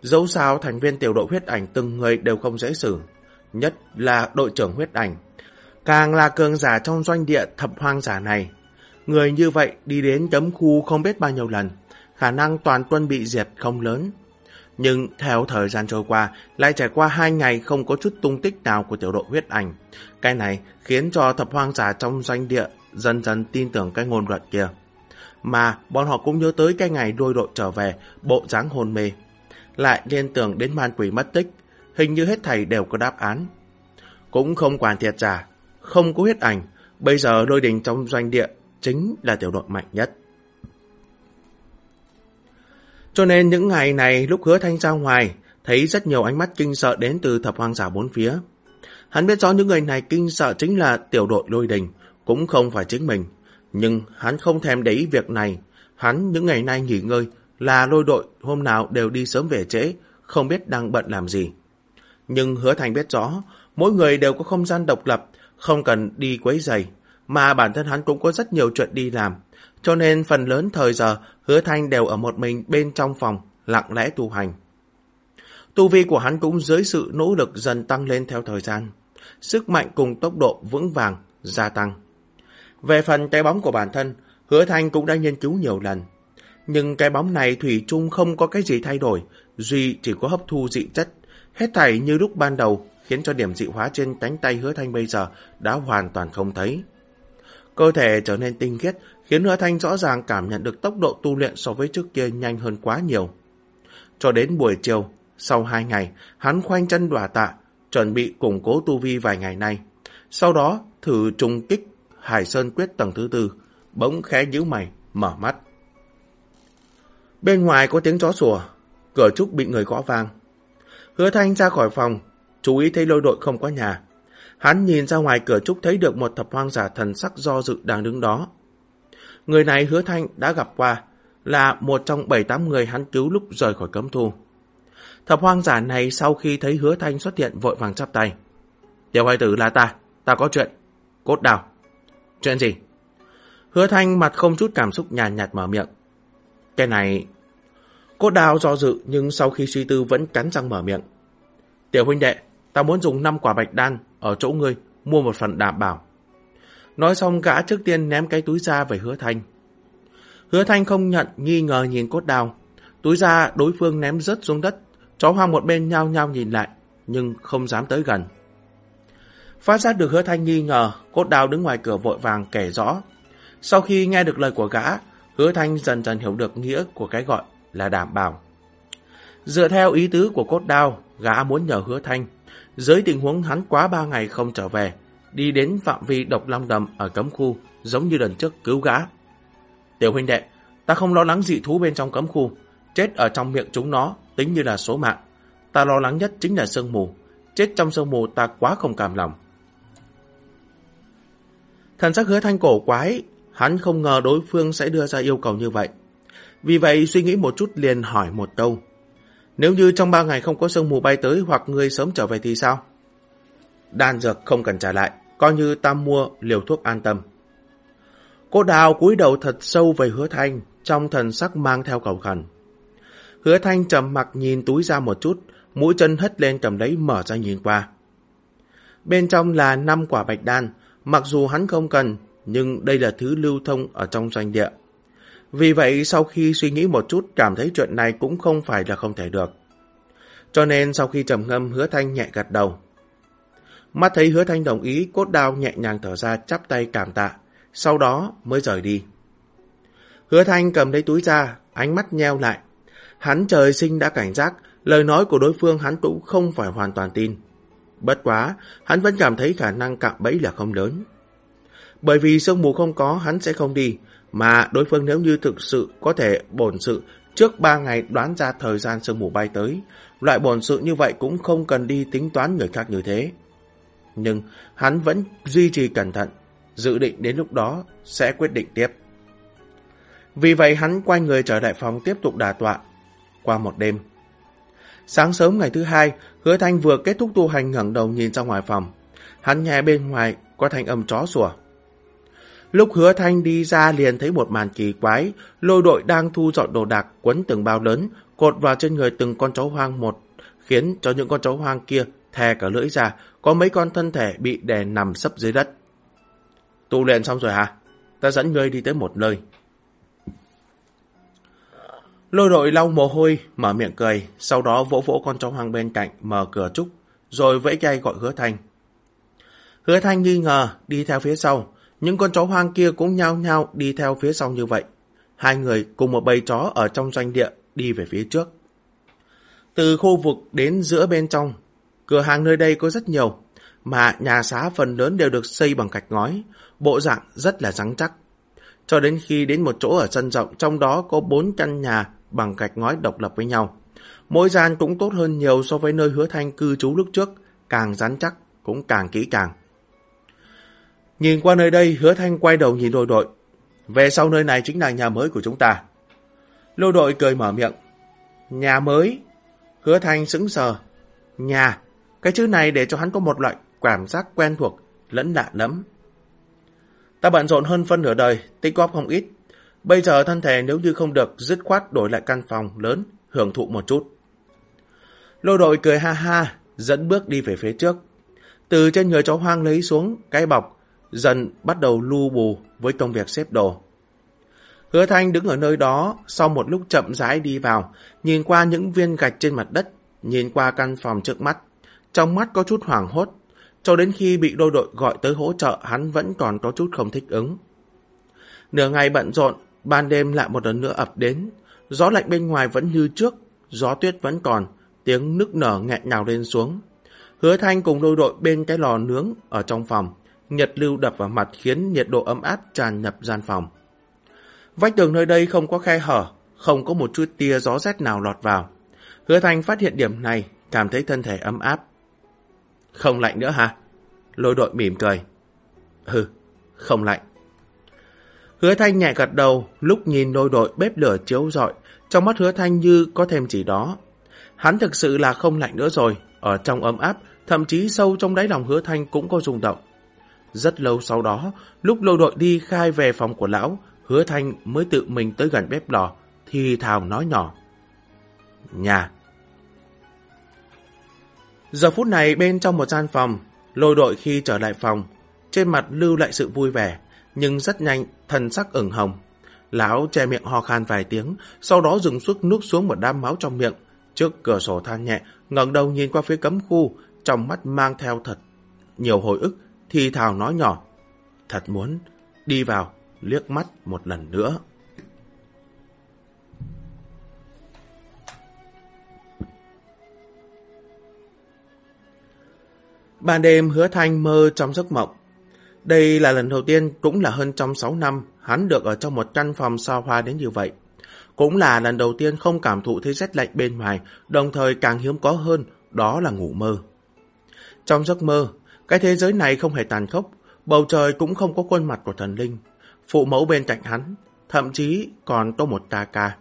Dẫu sao thành viên tiểu đội huyết ảnh từng người đều không dễ xử. Nhất là đội trưởng huyết ảnh. Càng là cường giả trong doanh địa thập hoang giả này. Người như vậy đi đến cấm khu không biết bao nhiêu lần. Khả năng toàn quân bị diệt không lớn. Nhưng theo thời gian trôi qua, lại trải qua hai ngày không có chút tung tích nào của tiểu đội huyết ảnh. Cái này khiến cho thập hoang giả trong doanh địa dần dần tin tưởng cái ngôn luận kia. Mà bọn họ cũng nhớ tới cái ngày đôi đội trở về, bộ dáng hôn mê. Lại liên tưởng đến man quỷ mất tích, hình như hết thầy đều có đáp án. Cũng không quản thiệt giả, không có huyết ảnh, bây giờ lôi đình trong doanh địa chính là tiểu đội mạnh nhất. Cho nên những ngày này lúc hứa thanh ra ngoài, thấy rất nhiều ánh mắt kinh sợ đến từ thập hoang giả bốn phía. Hắn biết rõ những người này kinh sợ chính là tiểu đội lôi đình, cũng không phải chính mình. Nhưng hắn không thèm để ý việc này. Hắn những ngày nay nghỉ ngơi là lôi đội hôm nào đều đi sớm về trễ, không biết đang bận làm gì. Nhưng hứa thành biết rõ, mỗi người đều có không gian độc lập, không cần đi quấy giày, mà bản thân hắn cũng có rất nhiều chuyện đi làm. Cho nên phần lớn thời giờ, hứa thanh đều ở một mình bên trong phòng, lặng lẽ tu hành. Tu vi của hắn cũng dưới sự nỗ lực dần tăng lên theo thời gian. Sức mạnh cùng tốc độ vững vàng, gia tăng. Về phần cái bóng của bản thân, hứa thanh cũng đã nghiên cứu nhiều lần. Nhưng cái bóng này Thủy chung không có cái gì thay đổi, Duy chỉ có hấp thu dị chất. Hết thảy như lúc ban đầu, khiến cho điểm dị hóa trên cánh tay hứa thanh bây giờ đã hoàn toàn không thấy. Cơ thể trở nên tinh khiết, khiến hứa thanh rõ ràng cảm nhận được tốc độ tu luyện so với trước kia nhanh hơn quá nhiều. Cho đến buổi chiều, sau hai ngày, hắn khoanh chân đòa tạ, chuẩn bị củng cố tu vi vài ngày nay. Sau đó, thử trùng kích Hải Sơn Quyết tầng thứ tư, bỗng khẽ nhíu mày, mở mắt. Bên ngoài có tiếng chó sủa, cửa trúc bị người gõ vang. Hứa Thanh ra khỏi phòng, chú ý thấy lôi đội không có nhà. Hắn nhìn ra ngoài cửa trúc thấy được một thập hoang giả thần sắc do dự đang đứng đó. Người này Hứa Thanh đã gặp qua, là một trong bảy tám người hắn cứu lúc rời khỏi cấm thu. Thập hoang giả này sau khi thấy hứa thanh xuất hiện vội vàng chắp tay. Tiểu hoài tử là ta, ta có chuyện. Cốt đào. Chuyện gì? Hứa thanh mặt không chút cảm xúc nhàn nhạt mở miệng. Cái này... Cốt đào do dự nhưng sau khi suy tư vẫn cắn răng mở miệng. Tiểu huynh đệ, ta muốn dùng 5 quả bạch đan ở chỗ ngươi mua một phần đảm bảo. Nói xong gã trước tiên ném cái túi ra về hứa thanh. Hứa thanh không nhận, nghi ngờ nhìn cốt đào. Túi ra đối phương ném rớt xuống đất, Chó hoang một bên nhao nhao nhìn lại, nhưng không dám tới gần. Phát giác được hứa thanh nghi ngờ, cốt đào đứng ngoài cửa vội vàng kể rõ. Sau khi nghe được lời của gã, hứa thanh dần dần hiểu được nghĩa của cái gọi là đảm bảo. Dựa theo ý tứ của cốt đao, gã muốn nhờ hứa thanh, dưới tình huống hắn quá ba ngày không trở về, đi đến phạm vi độc long đầm ở cấm khu, giống như lần trước cứu gã. Tiểu huynh đệ, ta không lo lắng dị thú bên trong cấm khu, chết ở trong miệng chúng nó tính như là số mạng. Ta lo lắng nhất chính là sương mù. Chết trong sương mù ta quá không cảm lòng. Thần sắc hứa thanh cổ quái, hắn không ngờ đối phương sẽ đưa ra yêu cầu như vậy. Vì vậy suy nghĩ một chút liền hỏi một câu. Nếu như trong ba ngày không có sương mù bay tới hoặc người sớm trở về thì sao? Đan dược không cần trả lại, coi như ta mua liều thuốc an tâm. Cô đào cúi đầu thật sâu về hứa thanh, trong thần sắc mang theo cầu khẩn. Hứa thanh trầm mặc nhìn túi ra một chút, mũi chân hất lên cầm lấy mở ra nhìn qua. Bên trong là năm quả bạch đan, mặc dù hắn không cần, nhưng đây là thứ lưu thông ở trong doanh địa. Vì vậy sau khi suy nghĩ một chút cảm thấy chuyện này cũng không phải là không thể được. Cho nên sau khi trầm ngâm hứa thanh nhẹ gật đầu. Mắt thấy hứa thanh đồng ý, cốt đao nhẹ nhàng thở ra chắp tay cảm tạ, sau đó mới rời đi. Hứa thanh cầm lấy túi ra, ánh mắt nheo lại, Hắn trời sinh đã cảnh giác, lời nói của đối phương hắn cũng không phải hoàn toàn tin. Bất quá, hắn vẫn cảm thấy khả năng cạm bẫy là không lớn. Bởi vì sương mù không có, hắn sẽ không đi, mà đối phương nếu như thực sự có thể bổn sự trước 3 ngày đoán ra thời gian sương mù bay tới, loại bổn sự như vậy cũng không cần đi tính toán người khác như thế. Nhưng hắn vẫn duy trì cẩn thận, dự định đến lúc đó sẽ quyết định tiếp. Vì vậy hắn quay người trở lại phòng tiếp tục đà tọa, qua một đêm. Sáng sớm ngày thứ hai, hứa thanh vừa kết thúc tu hành ngẩng đầu nhìn ra ngoài phòng. Hắn nghe bên ngoài có thanh âm chó sủa. Lúc hứa thanh đi ra liền thấy một màn kỳ quái, lôi đội đang thu dọn đồ đạc quấn từng bao lớn, cột vào trên người từng con chó hoang một, khiến cho những con chó hoang kia thè cả lưỡi ra, có mấy con thân thể bị đè nằm sấp dưới đất. Tu luyện xong rồi hả? Ta dẫn ngươi đi tới một nơi. Lôi đội lau mồ hôi, mở miệng cười, sau đó vỗ vỗ con chó hoang bên cạnh, mở cửa trúc, rồi vẫy tay gọi hứa thanh. Hứa thanh nghi ngờ, đi theo phía sau, những con chó hoang kia cũng nhao nhao đi theo phía sau như vậy. Hai người cùng một bầy chó ở trong doanh địa đi về phía trước. Từ khu vực đến giữa bên trong, cửa hàng nơi đây có rất nhiều, mà nhà xá phần lớn đều được xây bằng gạch ngói, bộ dạng rất là rắn chắc. Cho đến khi đến một chỗ ở sân rộng, trong đó có bốn căn nhà bằng gạch ngói độc lập với nhau. Mỗi gian cũng tốt hơn nhiều so với nơi hứa thanh cư trú lúc trước, càng rắn chắc, cũng càng kỹ càng. Nhìn qua nơi đây, hứa thanh quay đầu nhìn đội đội. Về sau nơi này chính là nhà mới của chúng ta. Lô đội cười mở miệng. Nhà mới? Hứa Thanh sững sờ. Nhà. Cái chữ này để cho hắn có một loại cảm giác quen thuộc, lẫn lạ lắm. Ta bận rộn hơn phân nửa đời, tích góp không ít. Bây giờ thân thể nếu như không được, dứt khoát đổi lại căn phòng lớn, hưởng thụ một chút. Lô đội cười ha ha, dẫn bước đi về phía trước. Từ trên người chó hoang lấy xuống cái bọc, dần bắt đầu lu bù với công việc xếp đồ. Hứa Thanh đứng ở nơi đó, sau một lúc chậm rãi đi vào, nhìn qua những viên gạch trên mặt đất, nhìn qua căn phòng trước mắt. Trong mắt có chút hoảng hốt, cho đến khi bị đôi đội gọi tới hỗ trợ hắn vẫn còn có chút không thích ứng. Nửa ngày bận rộn, ban đêm lại một lần nữa ập đến, gió lạnh bên ngoài vẫn như trước, gió tuyết vẫn còn, tiếng nức nở nghẹn ngào lên xuống. Hứa Thanh cùng đôi đội bên cái lò nướng ở trong phòng, nhiệt lưu đập vào mặt khiến nhiệt độ ấm áp tràn nhập gian phòng. Vách tường nơi đây không có khe hở, không có một chút tia gió rét nào lọt vào. Hứa Thanh phát hiện điểm này, cảm thấy thân thể ấm áp. Không lạnh nữa hả? Lôi đội mỉm cười. Hừ, không lạnh. Hứa Thanh nhẹ gật đầu, lúc nhìn đôi đội bếp lửa chiếu rọi, trong mắt Hứa Thanh như có thêm gì đó. Hắn thực sự là không lạnh nữa rồi, ở trong ấm áp, thậm chí sâu trong đáy lòng Hứa Thanh cũng có rung động. Rất lâu sau đó, lúc lôi đội đi khai về phòng của lão, Hứa Thanh mới tự mình tới gần bếp lò, thì thào nói nhỏ. Nhà. Giờ phút này bên trong một gian phòng, lôi đội khi trở lại phòng, trên mặt lưu lại sự vui vẻ, nhưng rất nhanh thần sắc ửng hồng. Lão che miệng ho khan vài tiếng, sau đó dừng suốt nuốt xuống một đám máu trong miệng. Trước cửa sổ than nhẹ, ngẩng đầu nhìn qua phía cấm khu, trong mắt mang theo thật nhiều hồi ức, thì thào nói nhỏ. Thật muốn đi vào, liếc mắt một lần nữa. Ban đêm hứa thanh mơ trong giấc mộng. Đây là lần đầu tiên cũng là hơn trong 6 năm hắn được ở trong một căn phòng xa hoa đến như vậy. Cũng là lần đầu tiên không cảm thụ thấy rét lạnh bên ngoài, đồng thời càng hiếm có hơn, đó là ngủ mơ. Trong giấc mơ, cái thế giới này không hề tàn khốc, bầu trời cũng không có khuôn mặt của thần linh, phụ mẫu bên cạnh hắn, thậm chí còn có một ca ca.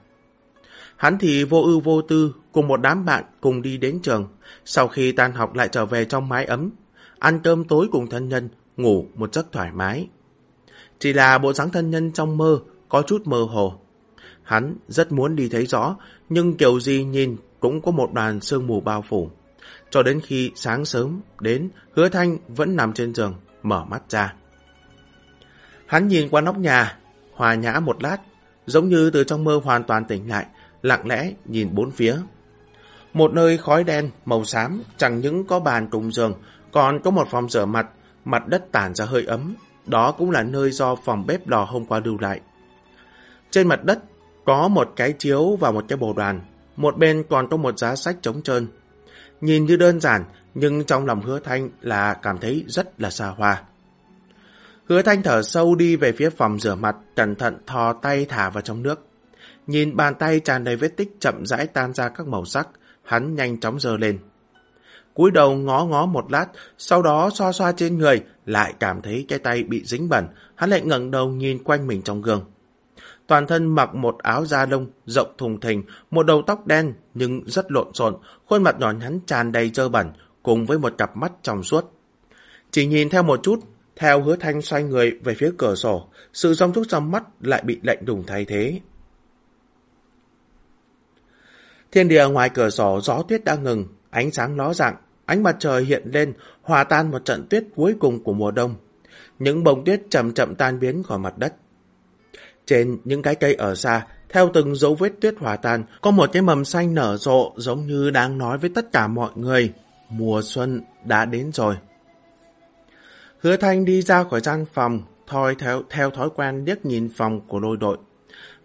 Hắn thì vô ưu vô tư, cùng một đám bạn cùng đi đến trường, sau khi tan học lại trở về trong mái ấm, ăn cơm tối cùng thân nhân, ngủ một giấc thoải mái. Chỉ là bộ dáng thân nhân trong mơ có chút mơ hồ. Hắn rất muốn đi thấy rõ, nhưng kiểu gì nhìn cũng có một đoàn sương mù bao phủ. Cho đến khi sáng sớm đến, hứa thanh vẫn nằm trên giường, mở mắt ra. Hắn nhìn qua nóc nhà, hòa nhã một lát, giống như từ trong mơ hoàn toàn tỉnh lại, lặng lẽ nhìn bốn phía. Một nơi khói đen, màu xám, chẳng những có bàn trùng giường, còn có một phòng rửa mặt, mặt đất tản ra hơi ấm. Đó cũng là nơi do phòng bếp lò hôm qua lưu lại. Trên mặt đất có một cái chiếu và một cái bồ đoàn, một bên còn có một giá sách trống trơn. Nhìn như đơn giản, nhưng trong lòng hứa thanh là cảm thấy rất là xa hoa. Hứa thanh thở sâu đi về phía phòng rửa mặt, cẩn thận thò tay thả vào trong nước. Nhìn bàn tay tràn đầy vết tích chậm rãi tan ra các màu sắc, hắn nhanh chóng dơ lên. cúi đầu ngó ngó một lát, sau đó xoa xoa trên người, lại cảm thấy cái tay bị dính bẩn, hắn lại ngẩng đầu nhìn quanh mình trong gương. Toàn thân mặc một áo da lông rộng thùng thình, một đầu tóc đen nhưng rất lộn xộn, khuôn mặt nhỏ nhắn tràn đầy dơ bẩn, cùng với một cặp mắt trong suốt. Chỉ nhìn theo một chút, theo hứa thanh xoay người về phía cửa sổ, sự rong rúc trong mắt lại bị lạnh đùng thay thế. Thiên địa ngoài cửa sổ gió tuyết đã ngừng, ánh sáng ló dạng, ánh mặt trời hiện lên, hòa tan một trận tuyết cuối cùng của mùa đông. Những bông tuyết chậm chậm tan biến khỏi mặt đất. Trên những cái cây ở xa, theo từng dấu vết tuyết hòa tan, có một cái mầm xanh nở rộ giống như đang nói với tất cả mọi người, mùa xuân đã đến rồi. Hứa Thanh đi ra khỏi gian phòng, thoi theo, theo thói quen liếc nhìn phòng của lôi đội.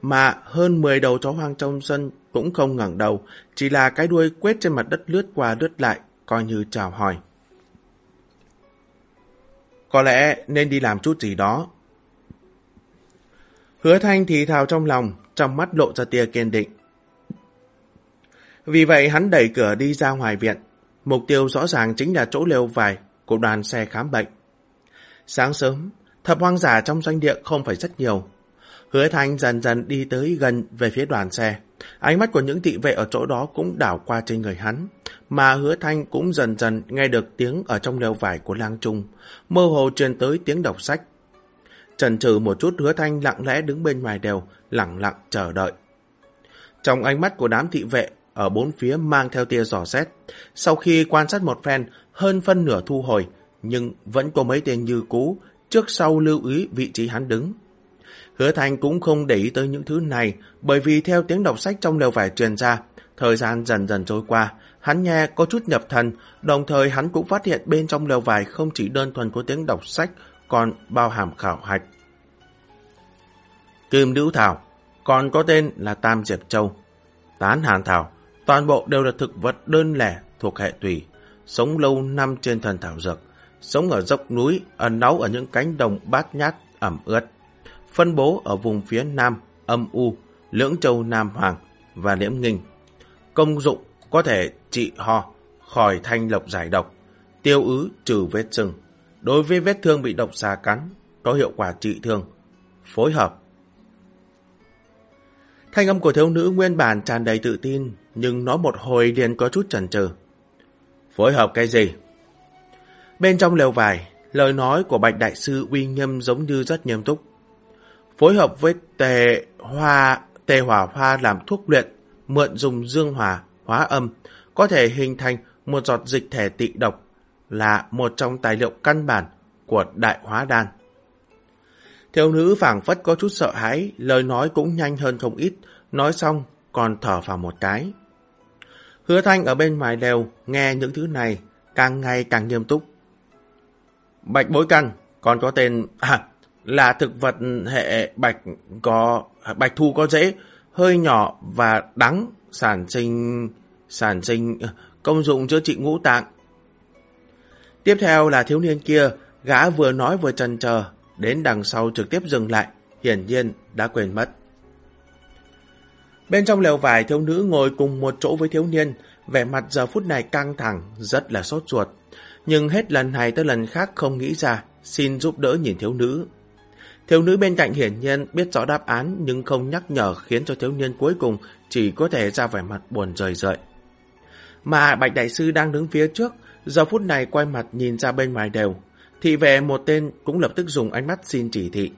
Mà hơn 10 đầu chó hoang trong sân cũng không ngẩng đầu, chỉ là cái đuôi quét trên mặt đất lướt qua lướt lại, coi như chào hỏi. Có lẽ nên đi làm chút gì đó. Hứa Thanh thì thào trong lòng, trong mắt lộ ra tia kiên định. Vì vậy hắn đẩy cửa đi ra ngoài viện. Mục tiêu rõ ràng chính là chỗ lều vải của đoàn xe khám bệnh. Sáng sớm, thập hoang giả trong doanh địa không phải rất nhiều. Hứa Thanh dần dần đi tới gần về phía đoàn xe. Ánh mắt của những thị vệ ở chỗ đó cũng đảo qua trên người hắn, mà hứa thanh cũng dần dần nghe được tiếng ở trong lều vải của lang trung, mơ hồ truyền tới tiếng đọc sách. Trần trừ một chút hứa thanh lặng lẽ đứng bên ngoài đều, lặng lặng chờ đợi. Trong ánh mắt của đám thị vệ, ở bốn phía mang theo tia giò xét, sau khi quan sát một phen, hơn phân nửa thu hồi, nhưng vẫn có mấy tên như cũ, trước sau lưu ý vị trí hắn đứng. Hứa Thành cũng không để ý tới những thứ này, bởi vì theo tiếng đọc sách trong lều vải truyền ra, thời gian dần dần trôi qua, hắn nghe có chút nhập thần, đồng thời hắn cũng phát hiện bên trong lều vải không chỉ đơn thuần có tiếng đọc sách, còn bao hàm khảo hạch. Kim Nữ Thảo, còn có tên là Tam Diệp Châu. Tán Hàn Thảo, toàn bộ đều là thực vật đơn lẻ thuộc hệ tùy, sống lâu năm trên thần thảo dược, sống ở dốc núi, ẩn náu ở những cánh đồng bát nhát, ẩm ướt phân bố ở vùng phía Nam, âm U, Lưỡng Châu Nam Hoàng và Liễm Nghinh. Công dụng có thể trị ho, khỏi thanh lộc giải độc, tiêu ứ trừ vết sưng. Đối với vết thương bị độc xà cắn, có hiệu quả trị thương. Phối hợp Thanh âm của thiếu nữ nguyên bản tràn đầy tự tin, nhưng nó một hồi liền có chút chần chừ. Phối hợp cái gì? Bên trong lều vải, lời nói của Bạch Đại Sư uy nghiêm giống như rất nghiêm túc phối hợp với tề hoa tề hỏa hoa làm thuốc luyện, mượn dùng dương hỏa hóa âm, có thể hình thành một giọt dịch thể tị độc là một trong tài liệu căn bản của đại hóa đan. Thiếu nữ phảng phất có chút sợ hãi, lời nói cũng nhanh hơn không ít, nói xong còn thở vào một cái. Hứa thanh ở bên ngoài đều nghe những thứ này, càng ngày càng nghiêm túc. Bạch bối căn, còn có tên... À, là thực vật hệ bạch có bạch thu có rễ hơi nhỏ và đắng sản sinh sản sinh ờ, công dụng chữa trị ngũ tạng. Tiếp theo là thiếu niên kia, gã vừa nói vừa chần chờ, đến đằng sau trực tiếp dừng lại, hiển nhiên đã quên mất. Bên trong lều vải thiếu nữ ngồi cùng một chỗ với thiếu niên, vẻ mặt giờ phút này căng thẳng, rất là sốt ruột. Nhưng hết lần này tới lần khác không nghĩ ra, xin giúp đỡ nhìn thiếu nữ. Thiếu nữ bên cạnh hiển nhiên biết rõ đáp án nhưng không nhắc nhở khiến cho thiếu niên cuối cùng chỉ có thể ra vẻ mặt buồn rời rợi. Mà Bạch Đại Sư đang đứng phía trước, giờ phút này quay mặt nhìn ra bên ngoài đều. Thị vệ một tên cũng lập tức dùng ánh mắt xin chỉ thị.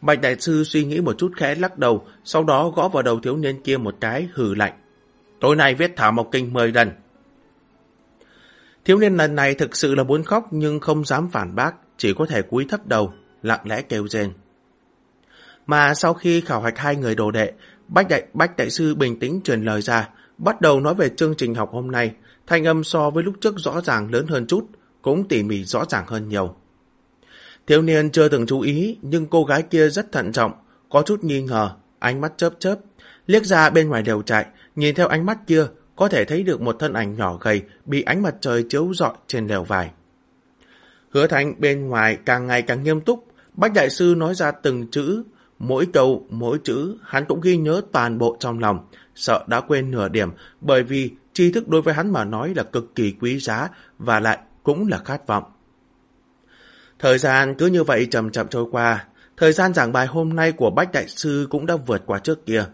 Bạch Đại Sư suy nghĩ một chút khẽ lắc đầu, sau đó gõ vào đầu thiếu niên kia một cái hừ lạnh. Tối nay viết thảo mộc kinh 10 lần. Thiếu niên lần này thực sự là muốn khóc nhưng không dám phản bác, chỉ có thể cúi thấp đầu, lặng lẽ kêu rên. Mà sau khi khảo hạch hai người đồ đệ, Bách Đại, Bách Đại Sư bình tĩnh truyền lời ra, bắt đầu nói về chương trình học hôm nay, thanh âm so với lúc trước rõ ràng lớn hơn chút, cũng tỉ mỉ rõ ràng hơn nhiều. Thiếu niên chưa từng chú ý, nhưng cô gái kia rất thận trọng, có chút nghi ngờ, ánh mắt chớp chớp, liếc ra bên ngoài đều chạy, nhìn theo ánh mắt kia, có thể thấy được một thân ảnh nhỏ gầy bị ánh mặt trời chiếu rọi trên lều vải. Hứa Thành bên ngoài càng ngày càng nghiêm túc, Bách Đại Sư nói ra từng chữ, mỗi câu, mỗi chữ, hắn cũng ghi nhớ toàn bộ trong lòng, sợ đã quên nửa điểm, bởi vì tri thức đối với hắn mà nói là cực kỳ quý giá và lại cũng là khát vọng. Thời gian cứ như vậy chậm chậm trôi qua, thời gian giảng bài hôm nay của Bách Đại Sư cũng đã vượt qua trước kia.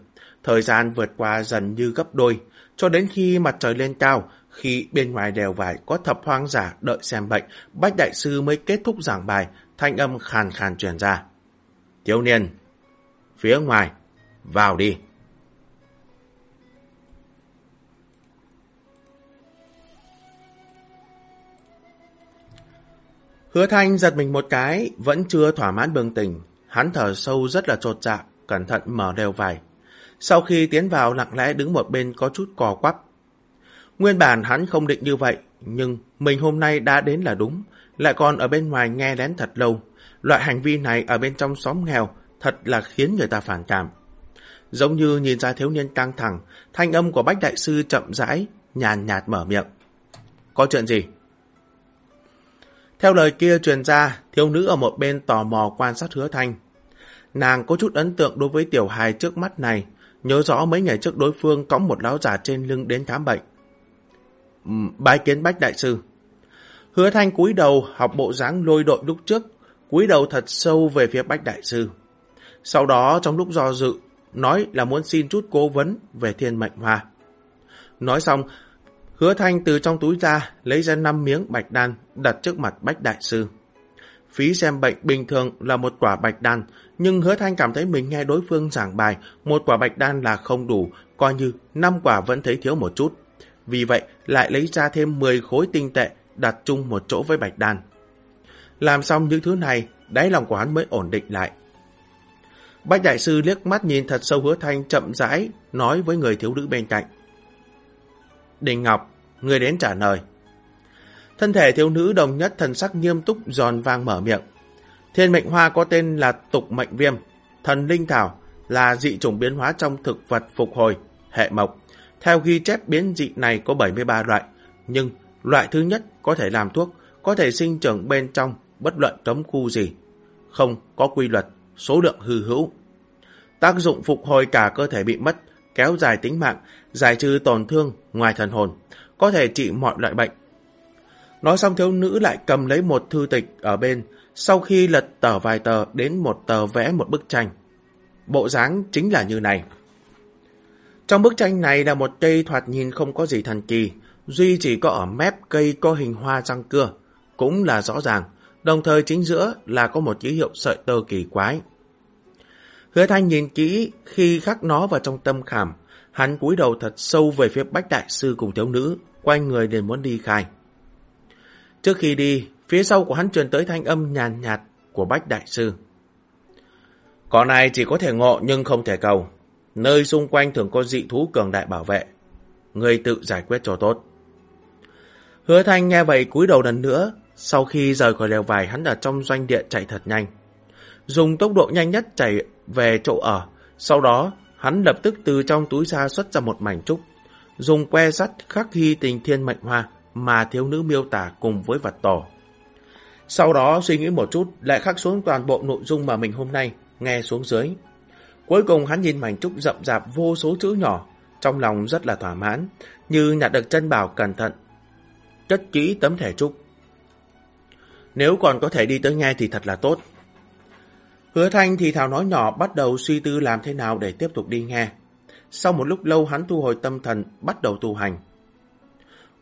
Thời gian vượt qua dần như gấp đôi, cho đến khi mặt trời lên cao, khi bên ngoài đèo vải có thập hoang giả đợi xem bệnh, Bách Đại Sư mới kết thúc giảng bài, thanh âm khàn khàn truyền ra. Thiếu niên, phía ngoài, vào đi. Hứa Thanh giật mình một cái, vẫn chưa thỏa mãn bừng tỉnh. Hắn thở sâu rất là trột dạ, cẩn thận mở đều vải. Sau khi tiến vào lặng lẽ đứng một bên có chút cò quắp. Nguyên bản hắn không định như vậy, nhưng mình hôm nay đã đến là đúng, lại còn ở bên ngoài nghe lén thật lâu. Loại hành vi này ở bên trong xóm nghèo thật là khiến người ta phản cảm. Giống như nhìn ra thiếu niên căng thẳng, thanh âm của Bách Đại Sư chậm rãi, nhàn nhạt mở miệng. Có chuyện gì? Theo lời kia truyền ra, thiếu nữ ở một bên tò mò quan sát hứa thanh. Nàng có chút ấn tượng đối với tiểu hài trước mắt này, nhớ rõ mấy ngày trước đối phương cõng một lão già trên lưng đến khám bệnh. Bái kiến Bách Đại Sư. Hứa Thanh cúi đầu học bộ dáng lôi đội lúc trước, cúi đầu thật sâu về phía Bách Đại Sư. Sau đó trong lúc do dự, nói là muốn xin chút cố vấn về thiên mệnh hoa. Nói xong, hứa thanh từ trong túi ra, lấy ra 5 miếng bạch đan, đặt trước mặt bách đại sư. Phí xem bệnh bình thường là một quả bạch đan, nhưng hứa thanh cảm thấy mình nghe đối phương giảng bài, một quả bạch đan là không đủ, coi như 5 quả vẫn thấy thiếu một chút. Vì vậy, lại lấy ra thêm 10 khối tinh tệ, đặt chung một chỗ với bạch đan. Làm xong những thứ này, đáy lòng của hắn mới ổn định lại. Bách đại sư liếc mắt nhìn thật sâu hứa thanh chậm rãi, nói với người thiếu nữ bên cạnh. Đình Ngọc, người đến trả lời. Thân thể thiếu nữ đồng nhất thần sắc nghiêm túc giòn vang mở miệng. Thiên mệnh hoa có tên là tục mệnh viêm, thần linh thảo là dị chủng biến hóa trong thực vật phục hồi, hệ mộc. Theo ghi chép biến dị này có 73 loại, nhưng loại thứ nhất có thể làm thuốc, có thể sinh trưởng bên trong bất luận cấm khu gì. Không có quy luật, số lượng hư hữu. Tác dụng phục hồi cả cơ thể bị mất, kéo dài tính mạng, giải trừ tổn thương ngoài thần hồn, có thể trị mọi loại bệnh. Nói xong thiếu nữ lại cầm lấy một thư tịch ở bên, sau khi lật tờ vài tờ đến một tờ vẽ một bức tranh. Bộ dáng chính là như này. Trong bức tranh này là một cây thoạt nhìn không có gì thần kỳ, duy chỉ có ở mép cây có hình hoa răng cưa, cũng là rõ ràng, đồng thời chính giữa là có một ký hiệu sợi tơ kỳ quái. Hứa thanh nhìn kỹ khi khắc nó vào trong tâm khảm, hắn cúi đầu thật sâu về phía bách đại sư cùng thiếu nữ, quay người liền muốn đi khai. Trước khi đi, phía sau của hắn truyền tới thanh âm nhàn nhạt của bách đại sư. cỏ này chỉ có thể ngộ nhưng không thể cầu. Nơi xung quanh thường có dị thú cường đại bảo vệ. Người tự giải quyết cho tốt. Hứa thanh nghe vậy cúi đầu lần nữa, sau khi rời khỏi lều vải hắn ở trong doanh địa chạy thật nhanh. Dùng tốc độ nhanh nhất chạy về chỗ ở, sau đó hắn lập tức từ trong túi ra xuất ra một mảnh trúc, dùng que sắt khắc ghi tình thiên mệnh hoa mà thiếu nữ miêu tả cùng với vật tổ. Sau đó suy nghĩ một chút, lại khắc xuống toàn bộ nội dung mà mình hôm nay nghe xuống dưới. Cuối cùng hắn nhìn mảnh trúc rậm rạp vô số chữ nhỏ, trong lòng rất là thỏa mãn, như nhặt được chân bảo cẩn thận. Cất kỹ tấm thẻ trúc. Nếu còn có thể đi tới nghe thì thật là tốt. Hứa Thanh thì thào nói nhỏ bắt đầu suy tư làm thế nào để tiếp tục đi nghe. Sau một lúc lâu hắn thu hồi tâm thần, bắt đầu tu hành.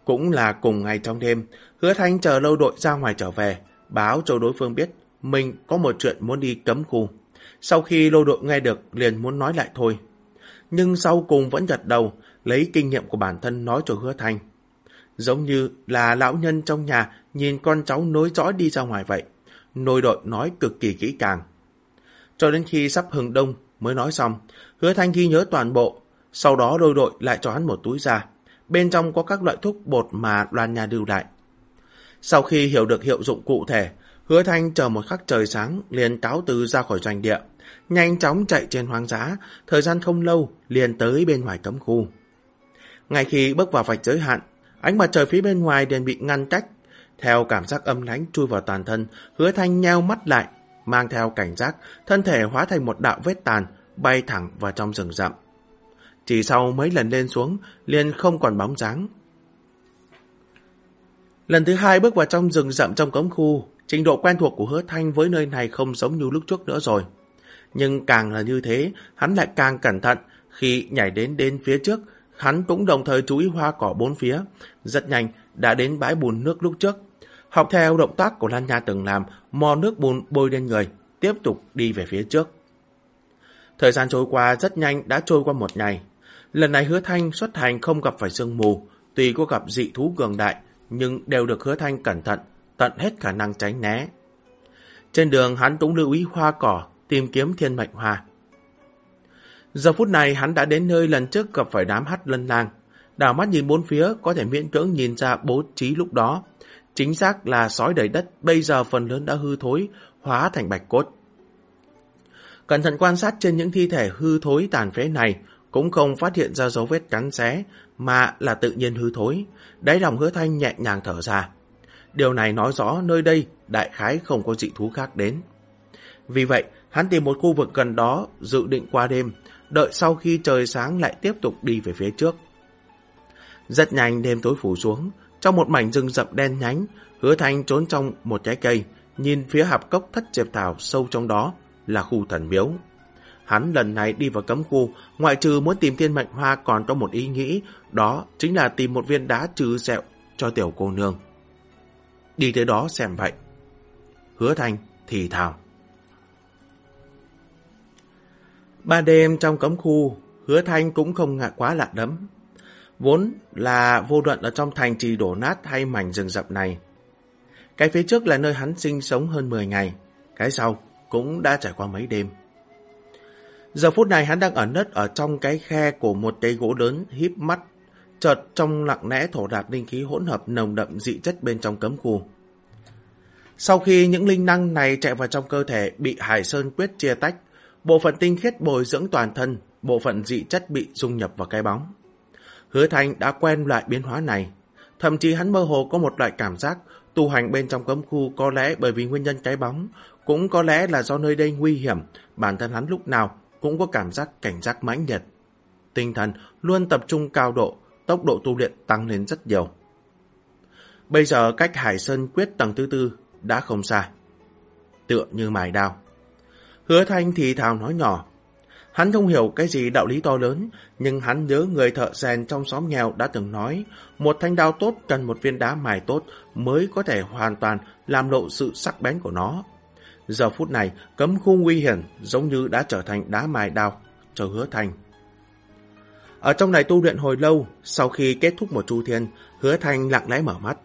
Cũng là cùng ngày trong đêm, Hứa Thanh chờ lâu đội ra ngoài trở về, báo cho đối phương biết mình có một chuyện muốn đi cấm khu. Sau khi lô đội nghe được liền muốn nói lại thôi. Nhưng sau cùng vẫn gật đầu, lấy kinh nghiệm của bản thân nói cho hứa thanh. Giống như là lão nhân trong nhà nhìn con cháu nối dõi đi ra ngoài vậy. Nôi đội nói cực kỳ kỹ càng. Cho đến khi sắp hừng đông mới nói xong, hứa thanh ghi nhớ toàn bộ. Sau đó đôi đội lại cho hắn một túi ra. Bên trong có các loại thuốc bột mà đoàn nhà đưa lại. Sau khi hiểu được hiệu dụng cụ thể, Hứa Thanh chờ một khắc trời sáng, liền cáo từ ra khỏi doanh địa. Nhanh chóng chạy trên hoang dã, thời gian không lâu, liền tới bên ngoài cấm khu. Ngay khi bước vào vạch giới hạn, ánh mặt trời phía bên ngoài liền bị ngăn cách. Theo cảm giác âm lánh chui vào toàn thân, hứa thanh nheo mắt lại, mang theo cảnh giác, thân thể hóa thành một đạo vết tàn, bay thẳng vào trong rừng rậm. Chỉ sau mấy lần lên xuống, liền không còn bóng dáng. Lần thứ hai bước vào trong rừng rậm trong cấm khu, Trình độ quen thuộc của hứa thanh với nơi này không giống như lúc trước nữa rồi. Nhưng càng là như thế, hắn lại càng cẩn thận. Khi nhảy đến đến phía trước, hắn cũng đồng thời chú ý hoa cỏ bốn phía. Rất nhanh, đã đến bãi bùn nước lúc trước. Học theo động tác của Lan Nha từng làm, mò nước bùn bôi lên người, tiếp tục đi về phía trước. Thời gian trôi qua rất nhanh đã trôi qua một ngày. Lần này hứa thanh xuất hành không gặp phải sương mù, tuy có gặp dị thú cường đại, nhưng đều được hứa thanh cẩn thận, tận hết khả năng tránh né. Trên đường hắn cũng lưu ý hoa cỏ, tìm kiếm thiên mệnh hoa. Giờ phút này hắn đã đến nơi lần trước gặp phải đám hắt lân lang. Đảo mắt nhìn bốn phía có thể miễn cưỡng nhìn ra bố trí lúc đó. Chính xác là sói đầy đất bây giờ phần lớn đã hư thối, hóa thành bạch cốt. Cẩn thận quan sát trên những thi thể hư thối tàn phế này cũng không phát hiện ra dấu vết cắn xé mà là tự nhiên hư thối. Đáy lòng hứa thanh nhẹ nhàng thở ra. Điều này nói rõ nơi đây đại khái không có dị thú khác đến. Vì vậy, hắn tìm một khu vực gần đó dự định qua đêm, đợi sau khi trời sáng lại tiếp tục đi về phía trước. Rất nhanh đêm tối phủ xuống, trong một mảnh rừng rậm đen nhánh, hứa thanh trốn trong một trái cây, nhìn phía hạp cốc thất diệp thảo sâu trong đó là khu thần miếu. Hắn lần này đi vào cấm khu, ngoại trừ muốn tìm thiên mệnh hoa còn có một ý nghĩ, đó chính là tìm một viên đá trừ sẹo cho tiểu cô nương. Đi tới đó xem vậy. Hứa thanh thì thào. Ba đêm trong cấm khu, hứa thanh cũng không ngại quá lạ đấm. Vốn là vô luận ở trong thành trì đổ nát hay mảnh rừng rậm này. Cái phía trước là nơi hắn sinh sống hơn 10 ngày. Cái sau cũng đã trải qua mấy đêm. Giờ phút này hắn đang ẩn nứt ở trong cái khe của một cây gỗ lớn híp mắt. Chợt trong lặng lẽ thổ đạt linh khí hỗn hợp nồng đậm dị chất bên trong cấm khu. Sau khi những linh năng này chạy vào trong cơ thể bị Hải Sơn quyết chia tách, bộ phận tinh khiết bồi dưỡng toàn thân, bộ phận dị chất bị dung nhập vào cái bóng. Hứa Thanh đã quen loại biến hóa này. Thậm chí hắn mơ hồ có một loại cảm giác tu hành bên trong cấm khu có lẽ bởi vì nguyên nhân cái bóng, cũng có lẽ là do nơi đây nguy hiểm, bản thân hắn lúc nào cũng có cảm giác cảnh giác mãnh liệt. Tinh thần luôn tập trung cao độ, tốc độ tu luyện tăng lên rất nhiều. Bây giờ cách Hải Sơn quyết tầng thứ tư đã không xa. Tựa như mài đao. Hứa Thanh thì thào nói nhỏ. Hắn không hiểu cái gì đạo lý to lớn, nhưng hắn nhớ người thợ rèn trong xóm nghèo đã từng nói, một thanh đao tốt cần một viên đá mài tốt mới có thể hoàn toàn làm lộ sự sắc bén của nó. Giờ phút này, cấm khu nguy hiểm giống như đã trở thành đá mài đao cho hứa thanh. Ở trong này tu luyện hồi lâu, sau khi kết thúc một chu thiên, hứa thanh lặng lẽ mở mắt.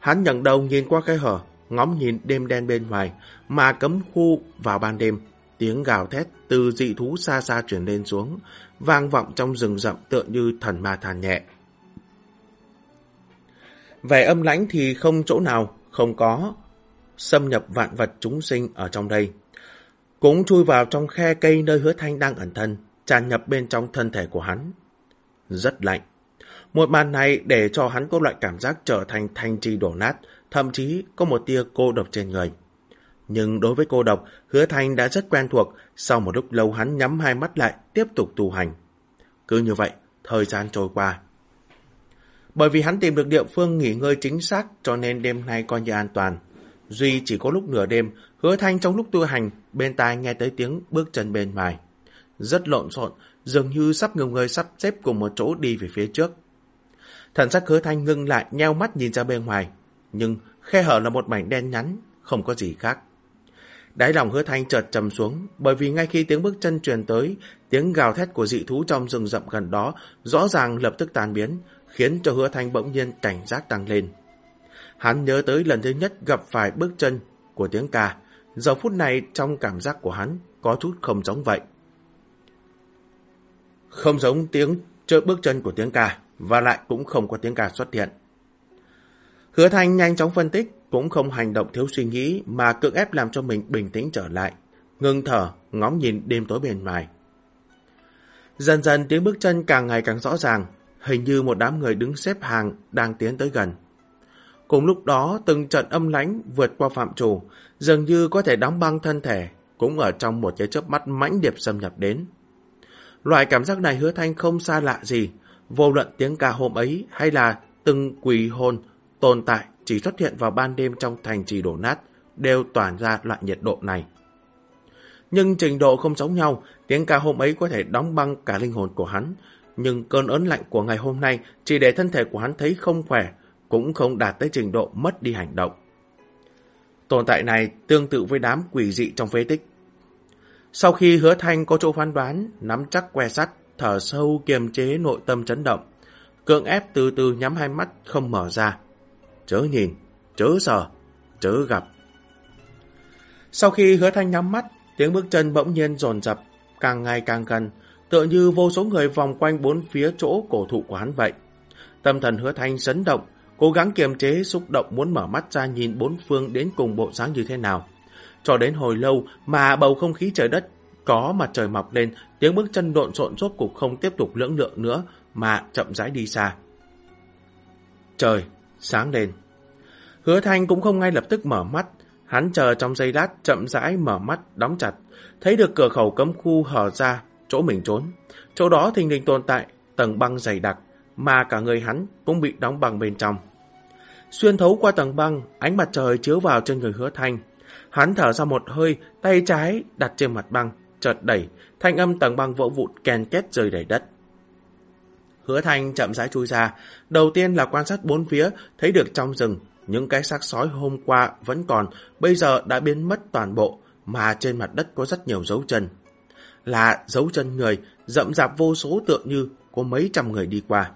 Hắn nhận đầu nhìn qua cái hở, ngóng nhìn đêm đen bên ngoài, mà cấm khu vào ban đêm. Tiếng gào thét từ dị thú xa xa chuyển lên xuống, vang vọng trong rừng rậm tựa như thần ma than nhẹ. Vẻ âm lãnh thì không chỗ nào, không có, xâm nhập vạn vật chúng sinh ở trong đây. Cũng chui vào trong khe cây nơi hứa thanh đang ẩn thân, tràn nhập bên trong thân thể của hắn. Rất lạnh. Một màn này để cho hắn có loại cảm giác trở thành thanh trì đổ nát, thậm chí có một tia cô độc trên người. Nhưng đối với cô độc, hứa thanh đã rất quen thuộc, sau một lúc lâu hắn nhắm hai mắt lại, tiếp tục tu hành. Cứ như vậy, thời gian trôi qua. Bởi vì hắn tìm được địa phương nghỉ ngơi chính xác cho nên đêm nay coi như an toàn. Duy chỉ có lúc nửa đêm, hứa thanh trong lúc tu hành, bên tai nghe tới tiếng bước chân bên ngoài. Rất lộn xộn, dường như sắp nhiều người sắp xếp cùng một chỗ đi về phía trước. Thần sắc hứa thanh ngưng lại, nheo mắt nhìn ra bên ngoài. Nhưng khe hở là một mảnh đen nhắn, không có gì khác. Đáy lòng hứa thanh chợt trầm xuống, bởi vì ngay khi tiếng bước chân truyền tới, tiếng gào thét của dị thú trong rừng rậm gần đó rõ ràng lập tức tan biến, khiến cho hứa thanh bỗng nhiên cảnh giác tăng lên. Hắn nhớ tới lần thứ nhất gặp phải bước chân của tiếng ca. Giờ phút này trong cảm giác của hắn có chút không giống vậy. Không giống tiếng chơi bước chân của tiếng ca và lại cũng không có tiếng ca xuất hiện. Hứa Thanh nhanh chóng phân tích, cũng không hành động thiếu suy nghĩ mà cưỡng ép làm cho mình bình tĩnh trở lại, ngưng thở, ngóng nhìn đêm tối bên ngoài. Dần dần tiếng bước chân càng ngày càng rõ ràng, hình như một đám người đứng xếp hàng đang tiến tới gần. Cùng lúc đó, từng trận âm lãnh vượt qua phạm trù, dường như có thể đóng băng thân thể, cũng ở trong một cái chớp mắt mãnh điệp xâm nhập đến. Loại cảm giác này hứa thanh không xa lạ gì, vô luận tiếng ca hôm ấy hay là từng quỷ hồn tồn tại chỉ xuất hiện vào ban đêm trong thành trì đổ nát, đều tỏa ra loại nhiệt độ này. Nhưng trình độ không giống nhau, tiếng ca hôm ấy có thể đóng băng cả linh hồn của hắn, nhưng cơn ớn lạnh của ngày hôm nay chỉ để thân thể của hắn thấy không khỏe, cũng không đạt tới trình độ mất đi hành động. Tồn tại này tương tự với đám quỷ dị trong phế tích. Sau khi hứa thanh có chỗ phán đoán, nắm chắc que sắt, thở sâu kiềm chế nội tâm chấn động, cưỡng ép từ từ nhắm hai mắt không mở ra. Chớ nhìn, chớ sờ, chớ gặp. Sau khi hứa thanh nhắm mắt, tiếng bước chân bỗng nhiên dồn dập, càng ngày càng gần, tựa như vô số người vòng quanh bốn phía chỗ cổ thụ của hắn vậy. Tâm thần hứa thanh sấn động, cố gắng kiềm chế xúc động muốn mở mắt ra nhìn bốn phương đến cùng bộ dáng như thế nào. Cho đến hồi lâu mà bầu không khí trời đất có mặt trời mọc lên, tiếng bước chân độn xộn rốt cục không tiếp tục lưỡng lượng nữa mà chậm rãi đi xa. Trời, sáng lên. Hứa Thanh cũng không ngay lập tức mở mắt, hắn chờ trong giây lát chậm rãi mở mắt đóng chặt, thấy được cửa khẩu cấm khu hở ra, chỗ mình trốn. Chỗ đó thình lình tồn tại, tầng băng dày đặc, mà cả người hắn cũng bị đóng băng bên trong. Xuyên thấu qua tầng băng, ánh mặt trời chiếu vào trên người hứa thanh. Hắn thở ra một hơi, tay trái đặt trên mặt băng, chợt đẩy, thanh âm tầng băng vỡ vụn kèn két rơi đầy đất. Hứa Thanh chậm rãi chui ra, đầu tiên là quan sát bốn phía, thấy được trong rừng, những cái xác sói hôm qua vẫn còn, bây giờ đã biến mất toàn bộ, mà trên mặt đất có rất nhiều dấu chân. Là dấu chân người, rậm rạp vô số tượng như có mấy trăm người đi qua.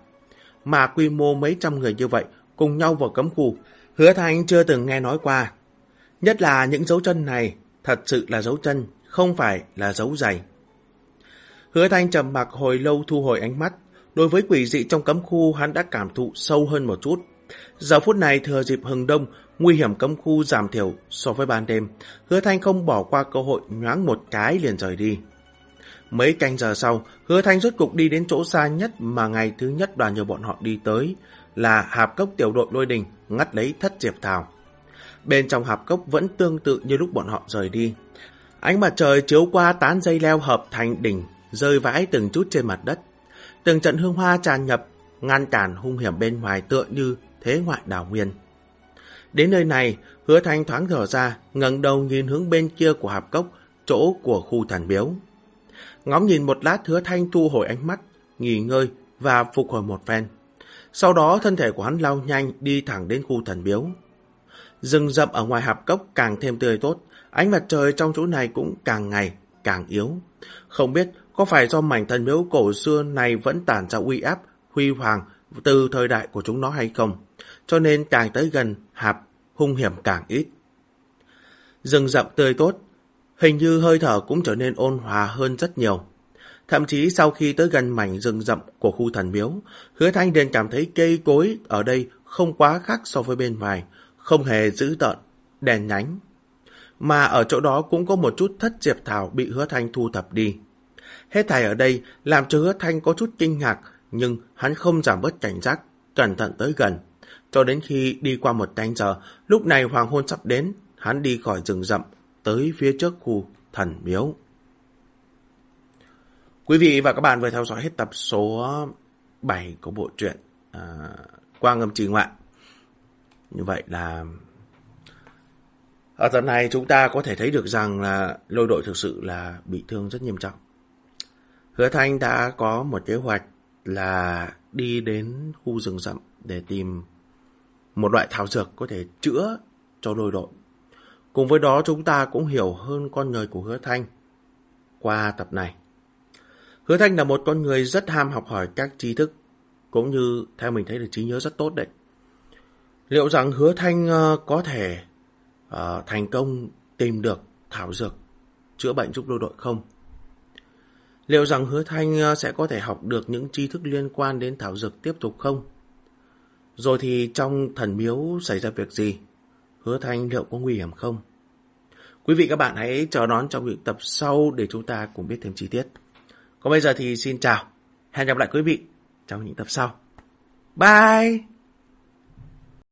Mà quy mô mấy trăm người như vậy, cùng nhau vào cấm khu, Hứa Thanh chưa từng nghe nói qua. Nhất là những dấu chân này, thật sự là dấu chân, không phải là dấu giày. Hứa Thanh trầm mặc hồi lâu thu hồi ánh mắt, đối với quỷ dị trong cấm khu hắn đã cảm thụ sâu hơn một chút. Giờ phút này thừa dịp hừng đông, nguy hiểm cấm khu giảm thiểu so với ban đêm, Hứa Thanh không bỏ qua cơ hội nhoáng một cái liền rời đi. Mấy canh giờ sau, Hứa Thanh rốt cục đi đến chỗ xa nhất mà ngày thứ nhất đoàn nhờ bọn họ đi tới, là hạp cốc tiểu đội lôi đình ngắt lấy thất diệp thảo. Bên trong hạp cốc vẫn tương tự như lúc bọn họ rời đi. Ánh mặt trời chiếu qua tán dây leo hợp thành đỉnh, rơi vãi từng chút trên mặt đất. Từng trận hương hoa tràn nhập, ngăn cản hung hiểm bên ngoài tựa như thế ngoại đảo nguyên. Đến nơi này, hứa thanh thoáng thở ra, ngẩng đầu nhìn hướng bên kia của hạp cốc, chỗ của khu thần biếu. Ngóng nhìn một lát hứa thanh thu hồi ánh mắt, nghỉ ngơi và phục hồi một phen. Sau đó thân thể của hắn lao nhanh đi thẳng đến khu thần biếu. Rừng rậm ở ngoài hạp cốc càng thêm tươi tốt, ánh mặt trời trong chỗ này cũng càng ngày càng yếu. Không biết có phải do mảnh thần miếu cổ xưa này vẫn tản ra uy áp, huy hoàng từ thời đại của chúng nó hay không, cho nên càng tới gần hạp, hung hiểm càng ít. Rừng rậm tươi tốt, hình như hơi thở cũng trở nên ôn hòa hơn rất nhiều. Thậm chí sau khi tới gần mảnh rừng rậm của khu thần miếu, hứa thanh đền cảm thấy cây cối ở đây không quá khác so với bên ngoài, không hề dữ tợn, đèn nhánh. Mà ở chỗ đó cũng có một chút thất diệp thảo bị hứa thanh thu thập đi. Hết thảy ở đây làm cho hứa thanh có chút kinh ngạc, nhưng hắn không giảm bớt cảnh giác, cẩn thận tới gần. Cho đến khi đi qua một canh giờ, lúc này hoàng hôn sắp đến, hắn đi khỏi rừng rậm, tới phía trước khu thần miếu. Quý vị và các bạn vừa theo dõi hết tập số 7 của bộ truyện à, Quang âm trì ngoại. Như vậy là ở tập này chúng ta có thể thấy được rằng là lôi đội thực sự là bị thương rất nghiêm trọng. Hứa Thanh đã có một kế hoạch là đi đến khu rừng rậm để tìm một loại thảo dược có thể chữa cho lôi đội. Cùng với đó chúng ta cũng hiểu hơn con người của Hứa Thanh qua tập này. Hứa Thanh là một con người rất ham học hỏi các tri thức, cũng như theo mình thấy là trí nhớ rất tốt đấy. Liệu rằng Hứa Thanh ờ, có thể uh, thành công tìm được thảo dược chữa bệnh giúp đô đội không? Liệu rằng Hứa Thanh ờ, sẽ có thể học được những tri thức liên quan đến thảo dược tiếp tục không? Rồi thì trong thần miếu xảy ra việc gì? Hứa Thanh liệu có nguy hiểm không? Quý vị các bạn hãy chờ đón trong những tập sau để chúng ta cùng biết thêm chi tiết. Còn bây giờ thì xin chào. Hẹn gặp lại quý vị trong những tập sau. Bye!